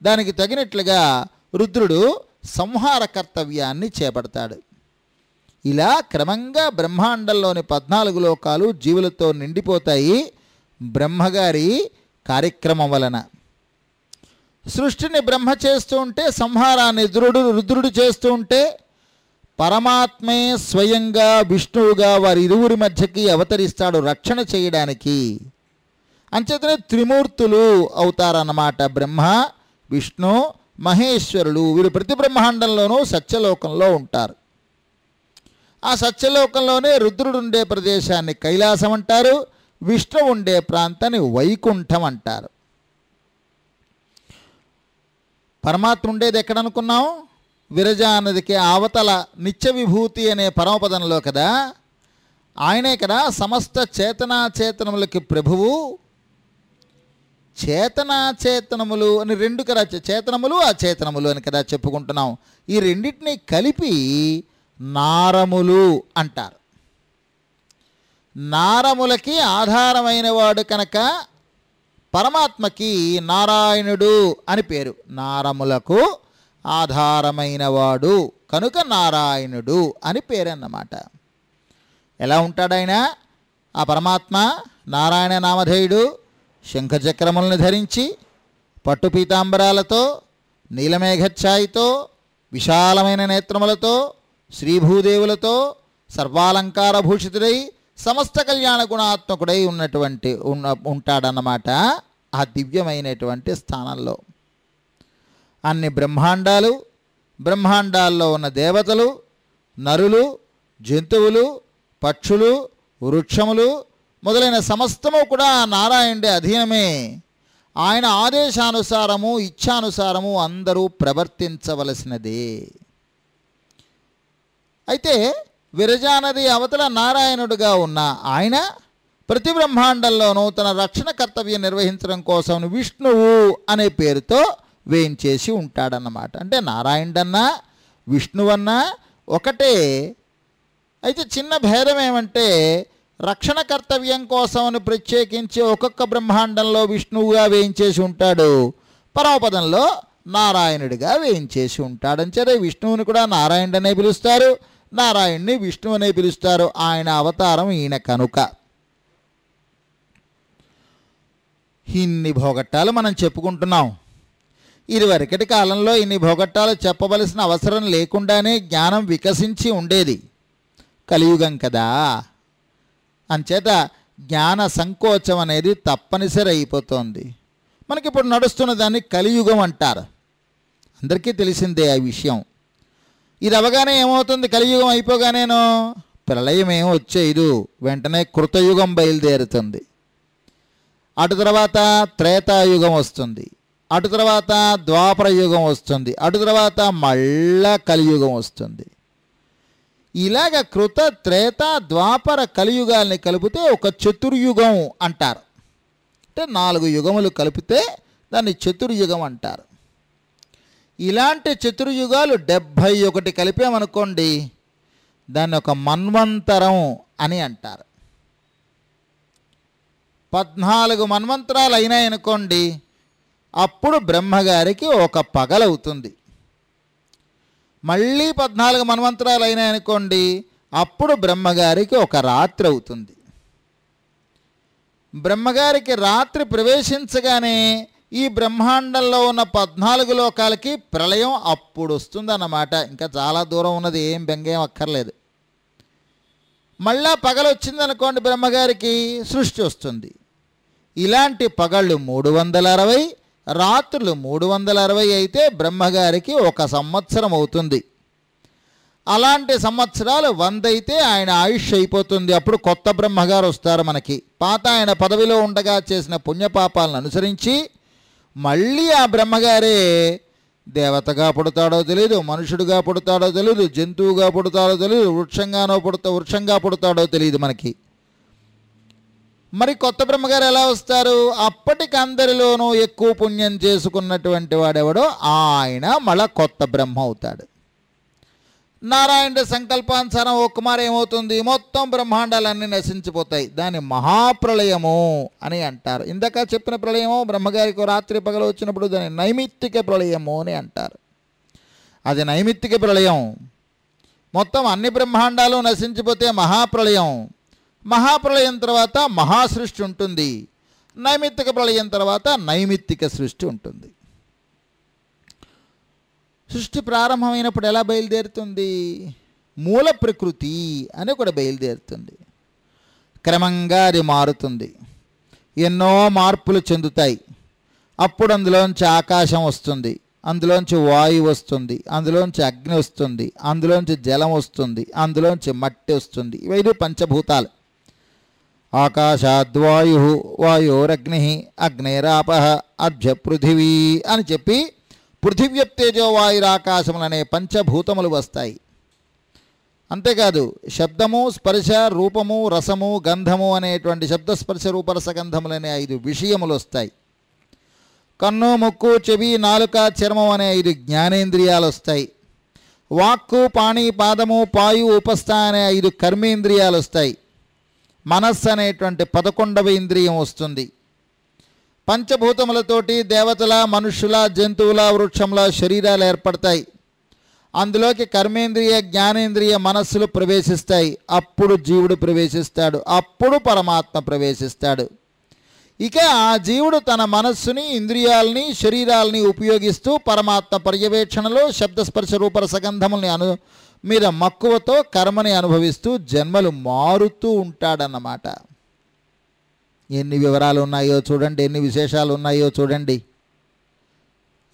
దానికి తగినట్లుగా రుద్రుడు సంహార కర్తవ్యాన్ని చేపడతాడు. ఇలా క్రమంగా బ్రహ్మాండంలోని పద్నాలుగు లోకాలు జీవులతో నిండిపోతాయి. బ్రహ్మగారి కార్యక్రమం వలన. సృష్టిని బ్రహ్మ చేస్తూ ఉంటే సంహారాన్ని రుద్రుడు రుద్రుడు చేస్తూ ఉంటే పరమాత్మే స్వయంగా విష్ణువుగా వారి ఇరువురి మధ్యకి అవతరిస్తాడు రక్షణ చేయడానికి. అంచేతనే త్రిమూర్తులు అవుతారన్నమాట. బ్రహ్మ విష్ణు మహేశ్వరులు వీరు ప్రతి బ్రహ్మాండంలోనూ సత్యలోకంలో ఉంటారు. ఆ సత్యలోకంలోనే రుద్రుడు ఉండే ప్రదేశాన్ని కైలాసం అంటారు విష్ణు ఉండే ప్రాంతాన్ని వైకుంఠం అంటారు. పరమాత్మ ఉండేది ఎక్కడనుకున్నాం? విరజానదికి విరజా నదికి అవతల నిత్య విభూతి అనే పరమపదంలో కదా. ఆయనే కదా సమస్త చేతనాచేతనములకి ప్రభువు. చేతనాచేతనములు అని రెండు కదా చేతనములు అచేతనములు అని కదా చెప్పుకుంటున్నాం. ఈ రెండింటినీ కలిపి నారములు అంటారు. నారములకి ఆధారమైన వాడు కనుక పరమాత్మకి నారాయణుడు అని పేరు. నారములకు ఆధారమైన వాడు కనుక నారాయణుడు అని పేరన్నమాట. ఎలా ఉంటాడు ఆయన ఆ పరమాత్మ నారాయణ నామధేయుడు శంఖచక్రములను ధరించి పట్టు పీతాంబరాలతో నీలమేఘఛాయితో విశాలమైన నేత్రములతో శ్రీభూదేవులతో సర్వాలంకార భూషితుడై సమస్త కళ్యాణ గుణాత్మకుడై ఉన్నటువంటి ఉన్న ఉంటాడన్నమాట ఆ దివ్యమైనటువంటి స్థానంలో. అన్ని బ్రహ్మాండాలు బ్రహ్మాండాల్లో ఉన్న దేవతలు నరులు జంతువులు పక్షులు వృక్షములు మొదలైన సమస్తము కూడా నారాయణుడి అధీనమే. ఆయన ఆదేశానుసారము ఇచ్ఛానుసారము అందరూ ప్రవర్తించవలసినదే. అయితే విరజానది అవతల నారాయణుడుగా ఉన్న ఆయన ప్రతి బ్రహ్మాండంలోనూ తన రక్షణ కర్తవ్యం నిర్వహించడం కోసం విష్ణువు అనే పేరుతో వేయించేసి ఉంటాడన్నమాట. అంటే నారాయణుడన్నా విష్ణువన్నా ఒకటే. అయితే చిన్న భేదం ఏమంటే రక్షణ కర్తవ్యం కోసమని ప్రత్యేకించి ఒక్కొక్క బ్రహ్మాండంలో విష్ణువుగా వేయించేసి ఉంటాడు. పరమపదంలో నారాయణుడిగా వేయించేసి ఉంటాడని సరే విష్ణువుని కూడా నారాయణుడనే పిలుస్తారు. నారాయణ్ణి విష్ణువు అనే పిలుస్తారు. ఆయన అవతారం ఈయన కనుక. ఇన్ని భోగట్టాలు మనం చెప్పుకుంటున్నాం. ఇదివరకటి కాలంలో ఇన్ని భోగట్టాలు చెప్పవలసిన అవసరం లేకుండానే జ్ఞానం వికసించి ఉండేది. కలియుగం కదా. అంచేత జ్ఞాన సంకోచం అనేది తప్పనిసరి అయిపోతోంది. మనకి ఇప్పుడు నడుస్తున్న దాన్ని కలియుగం అంటారు. అందరికీ తెలిసిందే ఆ విషయం. ఇది అవగానే ఏమవుతుంది? కలియుగం అయిపోగానేనో? ప్రళయం ఏం వచ్చేయదు. వెంటనే కృతయుగం బయలుదేరుతుంది. అటు తర్వాత త్రేతాయుగం వస్తుంది. అటు తర్వాత ద్వాపర యుగం వస్తుంది. అటు తర్వాత మళ్ళా కలియుగం వస్తుంది. ఇలాగ కృత త్రేత ద్వాపర కలియుగాల్ని కలిపితే ఒక చతుర్యుగం అంటారు. అంటే నాలుగు యుగములు కలిపితే దాన్ని చతుర్యుగం అంటారు. ఇలాంటి చతుర్యుగాలు డెబ్భై ఒకటి కలిపామనుకోండి దాన్ని ఒక మన్వంతరం అని అంటారు. పద్నాలుగు మన్వంతరాలు అయినాయనుకోండి అప్పుడు బ్రహ్మగారికి ఒక పగలవుతుంది. మళ్ళీ పద్నాలుగు మన్వంతరాలు అయినాయనుకోండి అప్పుడు బ్రహ్మగారికి ఒక రాత్రి అవుతుంది. బ్రహ్మగారికి రాత్రి ప్రవేశించగానే ఈ బ్రహ్మాండంలో ఉన్న పద్నాలుగు లోకాలకి ప్రళయం అప్పుడు వస్తుందన్నమాట. ఇంకా చాలా దూరం ఉన్నది ఏం బెంగేం అక్కర్లేదు. మళ్ళా పగలొచ్చిందనుకోండి బ్రహ్మగారికి సృష్టి వస్తుంది. ఇలాంటి పగళ్ళు మూడు వందల అరవై రాత్రులు మూడు వందల అరవై అయితే బ్రహ్మగారికి ఒక సంవత్సరం అవుతుంది. అలాంటి సంవత్సరాలు వంద అయితే ఆయన ఆయుష్ అయిపోతుంది. అప్పుడు కొత్త బ్రహ్మగారు వస్తారు మనకి. పాత ఆయన పదవిలో ఉండగా చేసిన పుణ్యపాపాలను అనుసరించి మళ్ళీ ఆ బ్రహ్మగారే దేవతగా పుడతాడో తెలియదు మనుషుడుగా పుడతాడో తెలియదు జంతువుగా పుడతాడో తెలియదు వృక్షంగానో పుడతా వృక్షంగా పుడతాడో తెలియదు మనకి. మరి కొత్త బ్రహ్మగారు ఎలా వస్తారు? అప్పటికి అందరిలోనూ ఎక్కువ పుణ్యం చేసుకున్నటువంటి వాడెవడో? ఆయన మళ్ళా కొత్త బ్రహ్మ అవుతాడు. నారాయణుడి సంకల్పానుసారం ఓ కుమార్ ఏమవుతుంది? మొత్తం బ్రహ్మాండాలన్నీ నశించిపోతాయి. దాన్ని మహాప్రళయము అని అంటారు. ఇందాక చెప్పిన ప్రళయము బ్రహ్మగారికి రాత్రి పగలు వచ్చినప్పుడు దాన్ని నైమిత్తిక ప్రళయము అని అంటారు. అది నైమిత్తిక ప్రళయం. మొత్తం అన్ని బ్రహ్మాండాలు నశించిపోతే మహాప్రళయం. మహాప్రళయం తర్వాత మహాసృష్టి ఉంటుంది. నైమిత్తిక ప్రళయం తర్వాత నైమిత్తిక సృష్టి ఉంటుంది. సృష్టి ప్రారంభమైనప్పుడు ఎలా బయలుదేరుతుంది? మూల ప్రకృతి అని కూడా బయలుదేరుతుంది. క్రమంగా అది మారుతుంది. ఎన్నో మార్పులు చెందుతాయి. అప్పుడు అందులోంచి ఆకాశం వస్తుంది. అందులోంచి వాయువు వస్తుంది. అందులోంచి అగ్ని వస్తుంది. అందులోంచి జలం వస్తుంది. అందులోంచి మట్టి వస్తుంది. ఇవైదు పంచభూతాలు. ఆకాశాద్వాయు వాయోరగ్ని అగ్నేరాప అర్ధ పృథివీ అని చెప్పి పృథివ్యప్తేజో వాయురాకాశములనే పంచభూతములు వస్తాయి. అంతేకాదు శబ్దము స్పర్శ రూపము రసము గంధము అనేటువంటి శబ్ద స్పర్శ రూపరస గంధములనే ఐదు విషయములు వస్తాయి. కన్ను ముక్కు చెవి నాలుక చర్మం అనే ఐదు జ్ఞానేంద్రియాలు వస్తాయి. వాక్కు పాణి పాదము పాయు ఉపస్థ అనే ఐదు కర్మేంద్రియాలు వస్తాయి. మనస్సు అనేటువంటి పదకొండవ ఇంద్రియం వస్తుంది. పంచభూతములతోటి దేవతల మనుషుల జంతువుల వృక్షముల శరీరాలు ఏర్పడతాయి. అందులోకి కర్మేంద్రియ జ్ఞానేంద్రియ మనస్సులు ప్రవేశిస్తాయి. అప్పుడు జీవుడు ప్రవేశిస్తాడు. అప్పుడు పరమాత్మ ప్రవేశిస్తాడు. ఇక ఆ జీవుడు తన మనస్సుని ఇంద్రియాలని శరీరాలని ఉపయోగిస్తూ పరమాత్మ పర్యవేక్షణలో శబ్దస్పర్శ రూపరసగంధముల్ని అను మీద మక్కువతో కర్మని అనుభవిస్తూ జన్మలు మారుతూ ఉంటాడన్నమాట. ఎన్ని వివరాలు ఉన్నాయో చూడండి ఎన్ని విశేషాలు ఉన్నాయో చూడండి.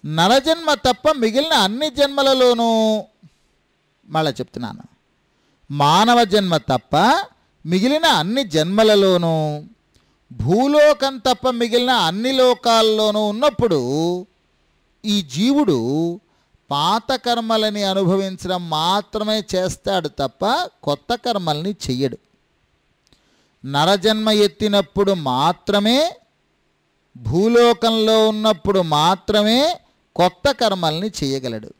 నరజన్మ తప్ప మిగిలిన అన్ని జన్మలలోనూ మళ్ళా చెప్తున్నాను. మానవ జన్మ తప్ప మిగిలిన అన్ని జన్మలలోనూ భూలోకం తప్ప మిగిలిన అన్ని లోకాల్లోనూ ఉన్నప్పుడు ఈ జీవుడు పాత కర్మలని అనుభవించడం మాత్రమే చేస్తాడు తప్ప కొత్త కర్మల్ని చెయ్యడు. నరజన్మ ఎత్తినప్పుడు మాత్రమే భూలోకంలో ఉన్నప్పుడు మాత్రమే కొత్త కర్మల్ని చేయగలడు.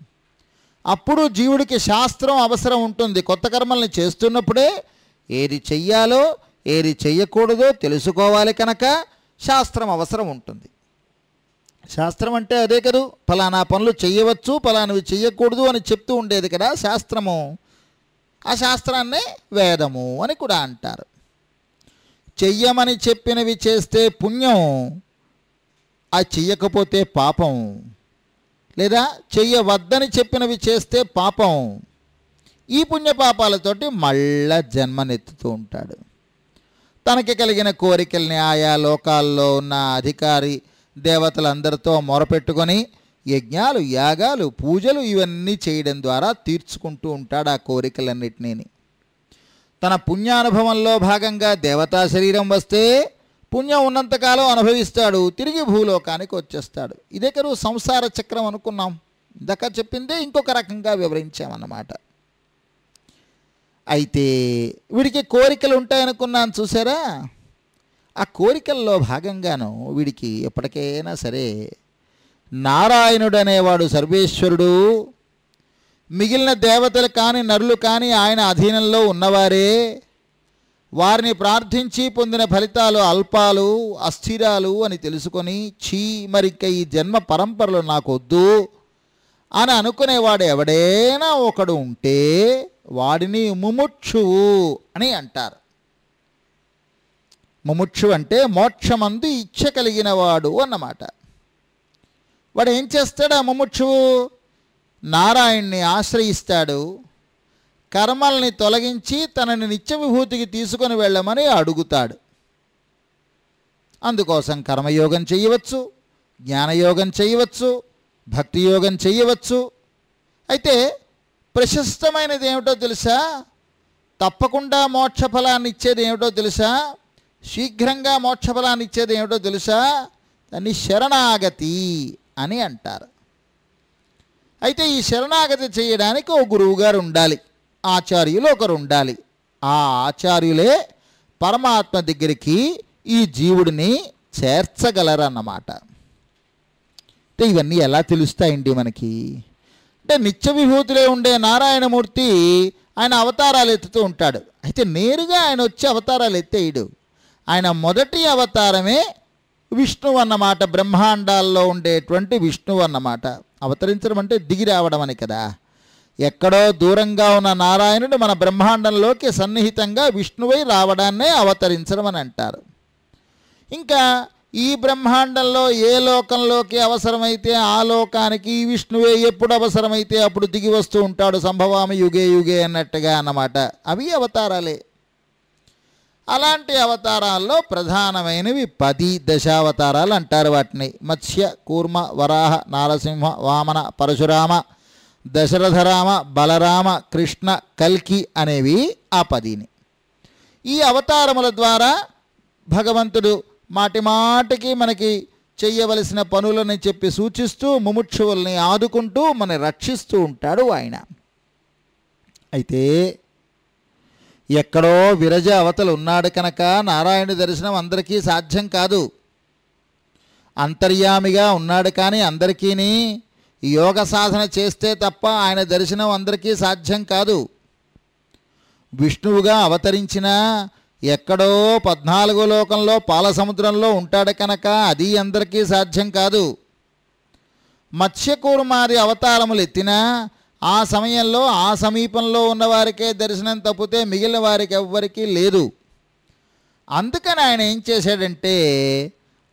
అప్పుడు జీవుడికి శాస్త్రం అవసరం ఉంటుంది. కొత్త కర్మల్ని చేస్తున్నప్పుడే ఏది చెయ్యాలో ఏది చెయ్యకూడదో తెలుసుకోవాలి కనుక శాస్త్రం అవసరం ఉంటుంది. శాస్త్రం అంటే అదే కదూ ఫలానా పనులు చెయ్యవచ్చు ఫలానవి చెయ్యకూడదు అని చెప్తూ ఉండేది కదా శాస్త్రము. ఆ శాస్త్రాన్నే వేదము అని కూడా అంటారు. చెయ్యమని చెప్పినవి చేస్తే పుణ్యం ఆ చెయ్యకపోతే పాపం. లేదా చెయ్యవద్దని చెప్పినవి చేస్తే పాపం. ఈ పుణ్యపాపాలతోటి మళ్ళా జన్మనెత్తుతూ ఉంటాడు. తనకి కలిగిన కోరికల్ని ఆయా లోకాల్లో ఉన్న అధికారి దేవతలందరితో మొరపెట్టుకొని యజ్ఞాలు యాగాలు పూజలు ఇవన్నీ చేయడం ద్వారా తీర్చుకుంటూ ఉంటాడు ఆ కోరికలన్నిటినీ. తన పుణ్యానుభవంలో భాగంగా దేవతా శరీరం వస్తే పుణ్యం ఉన్నంతకాలం అనుభవిస్తాడు తిరిగి భూలోకానికి వచ్చేస్తాడు. ఇదే కరువు సంసార చక్రం అనుకున్నాం. ఇందాక చెప్పిందే ఇంకొక రకంగా వివరించామన్నమాట. అయితే వీడికి కోరికలు ఉంటాయనుకున్నాను చూసారా? ఆ కోరికల్లో భాగంగాను వీడికి ఎప్పటికైనా సరే నారాయణుడు అనేవాడు సర్వేశ్వరుడు మిగిలిన దేవతలు కాని నరులు కాని ఆయన అధీనంలో ఉన్నవారే. వారిని ప్రార్థించి పొందిన ఫలితాలు అల్పాలు అస్థిరాలు అని తెలుసుకొని చీ మరిక ఈ జన్మ పరంపరలు నాకొద్దు అని అనుకునేవాడు ఎవడైనా ఒకడు ఉంటే వాడిని ముముక్షువు అని అంటారు. ముముక్షు అంటే మోక్షమందు ఇచ్చ కలిగినవాడు అన్నమాట. వాడు ఏం చేస్తాడు ఆ ముముక్షువు నారాయణ్ణి ఆశ్రయిస్తాడు కర్మల్ని తొలగించి తనని నిత్య విభూతికి తీసుకొని వెళ్ళమని అడుగుతాడు. అందుకోసం కర్మయోగం చేయవచ్చు జ్ఞానయోగం చేయవచ్చు భక్తి యోగం చేయవచ్చు. అయితే ప్రశస్తమైనది ఏమిటో తెలుసా? తప్పకుండా మోక్షఫలాన్ని ఇచ్చేది ఏమిటో తెలుసా? శీఘ్రంగా మోక్షఫలాన్ని ఇచ్చేది ఏమిటో తెలుసా? దాన్ని శరణాగతి అని అంటారు. అయితే ఈ శరణాగతి చేయడానికి ఓ గురువుగారు ఉండాలి ఆచార్యులు ఒకరు ఉండాలి ఆ ఆచార్యులే పరమాత్మ దగ్గరికి ఈ జీవుడిని చేర్చగలరన్నమాట. అంటే ఇవన్నీ ఎలా తెలుస్తాయండి మనకి? అంటే నిత్య విభూతిలో ఉండే నారాయణమూర్తి ఆయన అవతారాలు ఎత్తుతూ ఉంటాడు. అయితే నేరుగా ఆయన వచ్చి అవతారాలు ఎత్తేయడు. ఆయన మొదటి అవతారమే విష్ణువు అన్నమాట బ్రహ్మాండాల్లో ఉండేటువంటి విష్ణువు అన్నమాట అవతరించడం అంటే దిగి రావడం అని కదా. ఎక్కడో దూరంగా ఉన్న నారాయణుడు మన బ్రహ్మాండంలోకి సన్నిహితంగా విష్ణువై రావడాన్నే అవతరించడం అని అంటారు. ఇంకా ఈ బ్రహ్మాండంలో ఏ లోకంలోకి అవసరమైతే ఆ లోకానికి ఈ విష్ణువే ఎప్పుడు అవసరమైతే అప్పుడు దిగి వస్తూ ఉంటాడు సంభవామి యుగే యుగే అన్నట్టుగా అన్నమాట. అవి అవతారాలే. అలాంటి అవతారాల్లో ప్రధానమైనవి పది దశావతారాలు అంటారు వాటిని. మత్స్య కూర్మ వరాహ నారసింహ వామన పరశురామ దశరథరామ బలరామ కృష్ణ కల్కి అనేవి ఆ పదిని. ఈ అవతారముల ద్వారా భగవంతుడు మాటి మాటికి మనకి చెయ్యవలసిన పనులని చెప్పి సూచిస్తూ ముముక్షువుల్ని ఆదుకుంటూ మన రక్షిస్తూ ఉంటాడు ఆయన. అయితే ఎక్కడో విరజ అవతలు ఉన్నాడు కనుక నారాయణ దర్శనం అందరికీ సాధ్యం కాదు. అంతర్యామిగా ఉన్నాడు కానీ అందరికీని యోగ సాధన చేస్తే తప్ప ఆయన దర్శనం అందరికీ సాధ్యం కాదు. విష్ణువుగా అవతరించిన ఎక్కడో పద్నాలుగో లోకంలో పాల సముద్రంలో ఉంటాడు కనుక అది అందరికీ సాధ్యం కాదు. మత్స్యకూర్మాది అవతారములు ఎత్తినా ఆ సమయంలో ఆ సమీపంలో ఉన్నవారికే దర్శనం తప్పితే మిగిలిన వారికి ఎవ్వరికీ లేదు. అందుకని ఆయన ఏం చేశాడంటే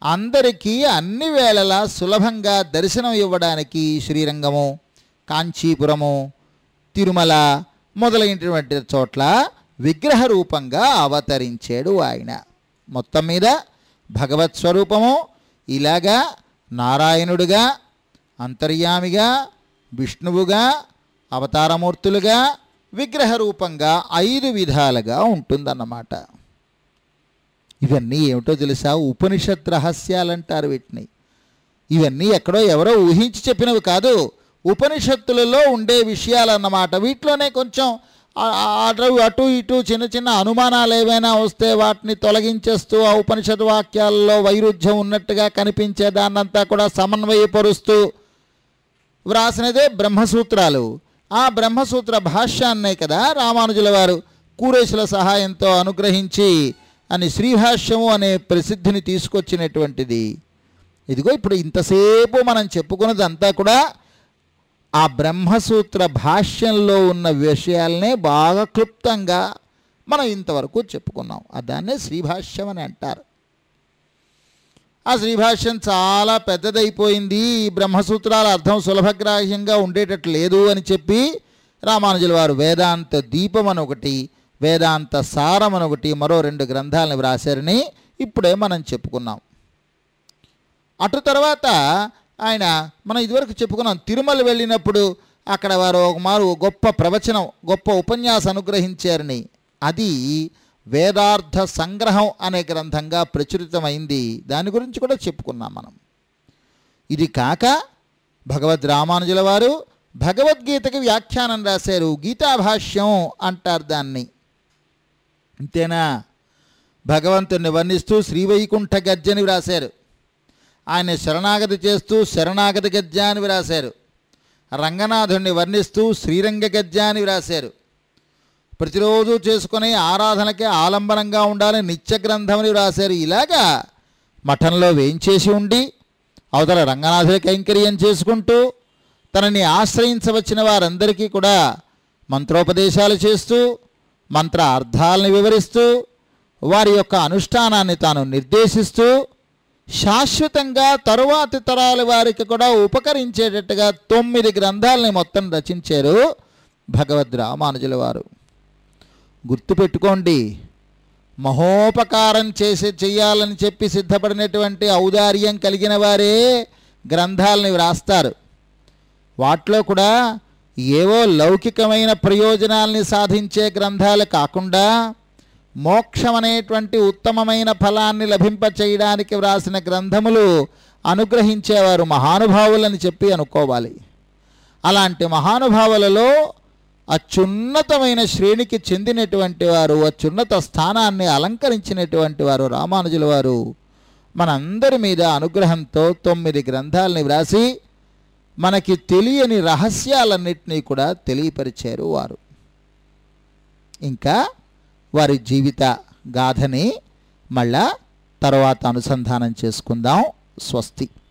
అందరికీ అన్ని వేళలా సులభంగా దర్శనం ఇవ్వడానికి శ్రీరంగము కాంచీపురము తిరుమల మొదలైనటువంటి చోట్ల విగ్రహ రూపంగా అవతరించాడు ఆయన. మొత్తం మీద భగవత్ స్వరూపము ఇలాగా నారాయణుడుగా అంతర్యామిగా విష్ణువుగా అవతారమూర్తులుగా విగ్రహ రూపంగా ఐదు విధాలుగా ఉంటుందన్నమాట. ఇవన్నీ ఏమిటో తెలుసా? ఉపనిషత్ రహస్యాలంటారు వీటిని. ఇవన్నీ ఎక్కడో ఎవరో ఊహించి చెప్పినవి కాదు. ఉపనిషత్తులలో ఉండే విషయాలన్నమాట. వీటిలోనే కొంచెం అటు అటు ఇటు చిన్న చిన్న అనుమానాలు ఏవైనా వస్తే వాటిని తొలగించేస్తూ ఆ ఉపనిషత్ వాక్యాలలో వైరుధ్యం ఉన్నట్టుగా కనిపించే దాన్నంతా కూడా సమన్వయపరుస్తూ వ్రాసినదే బ్రహ్మసూత్రాలు. ఆ బ్రహ్మసూత్ర భాష్యాన్నే కదా రామానుజుల వారు కూరేశుల సహాయంతో అనుగ్రహించి అని శ్రీభాష్యము అనే ప్రసిద్ధిని తీసుకొచ్చినటువంటిది. ఇదిగో ఇప్పుడు ఇంతసేపు మనం చెప్పుకున్నదంతా కూడా ఆ బ్రహ్మసూత్ర భాష్యంలో ఉన్న విషయాలనే బాగా క్లుప్తంగా మనం ఇంతవరకు చెప్పుకున్నాం. దాన్నే శ్రీభాష్యం అని అంటారు. ఆ శ్రీభాష్యం చాలా పెద్దదైపోయింది. ఈ బ్రహ్మసూత్రాల అర్థం సులభగ్రాహ్యంగా ఉండేటట్లు లేదు అని చెప్పి రామానుజుల వారు వేదాంత దీపం అని ఒకటి వేదాంత సారం అని ఒకటి మరో రెండు గ్రంథాలను వ్రాశారని ఇప్పుడే మనం చెప్పుకున్నాం. అటు తర్వాత ఆయన మనం ఇదివరకు చెప్పుకున్నాం తిరుమల వెళ్ళినప్పుడు అక్కడ వారు ఒక మారు గొప్ప ప్రవచనం గొప్ప ఉపన్యాసం అనుగ్రహించారని. అది వేదార్థ సంగ్రహం అనే గ్రంథంగా ప్రచురితమైంది. దాని గురించి కూడా చెప్పుకున్నాం మనం. ఇది కాక భగవద్ రామానుజుల వారు భగవద్గీతకి వ్యాఖ్యానం రాశారు. గీతాభాష్యం అంటారు దాన్ని. అంతేనా భగవంతుని వర్ణిస్తూ శ్రీవైకుంఠ గద్యని వ్రాశారు. ఆయన శరణాగతి చేస్తూ శరణాగతి గద్య అని వ్రాశారు. రంగనాథుణ్ణి వర్ణిస్తూ శ్రీరంగ గద్య అని వ్రాశారు. ప్రతిరోజు చేసుకునే ఆరాధనకే ఆలంబనంగా ఉండాలి నిత్య గ్రంథమని వ్రాశారు ఇలాగా మఠంలో వేయించేసి ఉండి అవతల రంగనాథుడి కైంకర్యం చేసుకుంటూ తనని ఆశ్రయించవచ్చిన వారందరికీ కూడా మంత్రోపదేశాలు చేస్తూ మంత్ర అర్థాలను వివరిస్తూ వారి యొక్క అనుష్ఠానాన్ని తాను నిర్దేశిస్తూ శాశ్వతంగా తరువాతి తరాల వారికి కూడా ఉపకరించేటట్టుగా తొమ్మిది గ్రంథాలని మొత్తం రచించారు భగవద్ రామానుజుల వారు. గుర్తుపెట్టుకోండి. మహోపకారం చేసే చెయ్యాలని చెప్పి సిద్ధపడినటువంటి ఔదార్యం కలిగిన వారే గ్రంథాలని వ్రాస్తారు. వాటిలో కూడా ఏవో లౌకికమైన ప్రయోజనాల్ని సాధించే గ్రంథాలు కాకుండా మోక్షం అనేటువంటి ఉత్తమమైన ఫలాన్ని లభింపచేయడానికి వ్రాసిన గ్రంథములు అనుగ్రహించేవారు మహానుభావులని చెప్పి అనుకోవాలి. అలాంటి మహానుభావులలో అత్యున్నతమైన శ్రేణికి చెందినటువంటి వారు అత్యున్నత స్థానాన్ని అలంకరించినటువంటి వారు రామానుజుల వారు. మనందరి మీద అనుగ్రహంతో తొమ్మిది గ్రంథాలని వ్రాసి మనకి తెలియని రహస్యాలన్నింటినీ కూడా తెలియపరిచారు వారు. ఇంకా వారి జీవిత గాథని మళ్ళా తర్వాత అనుసంధానం చేసుకుందాం. స్వస్తి.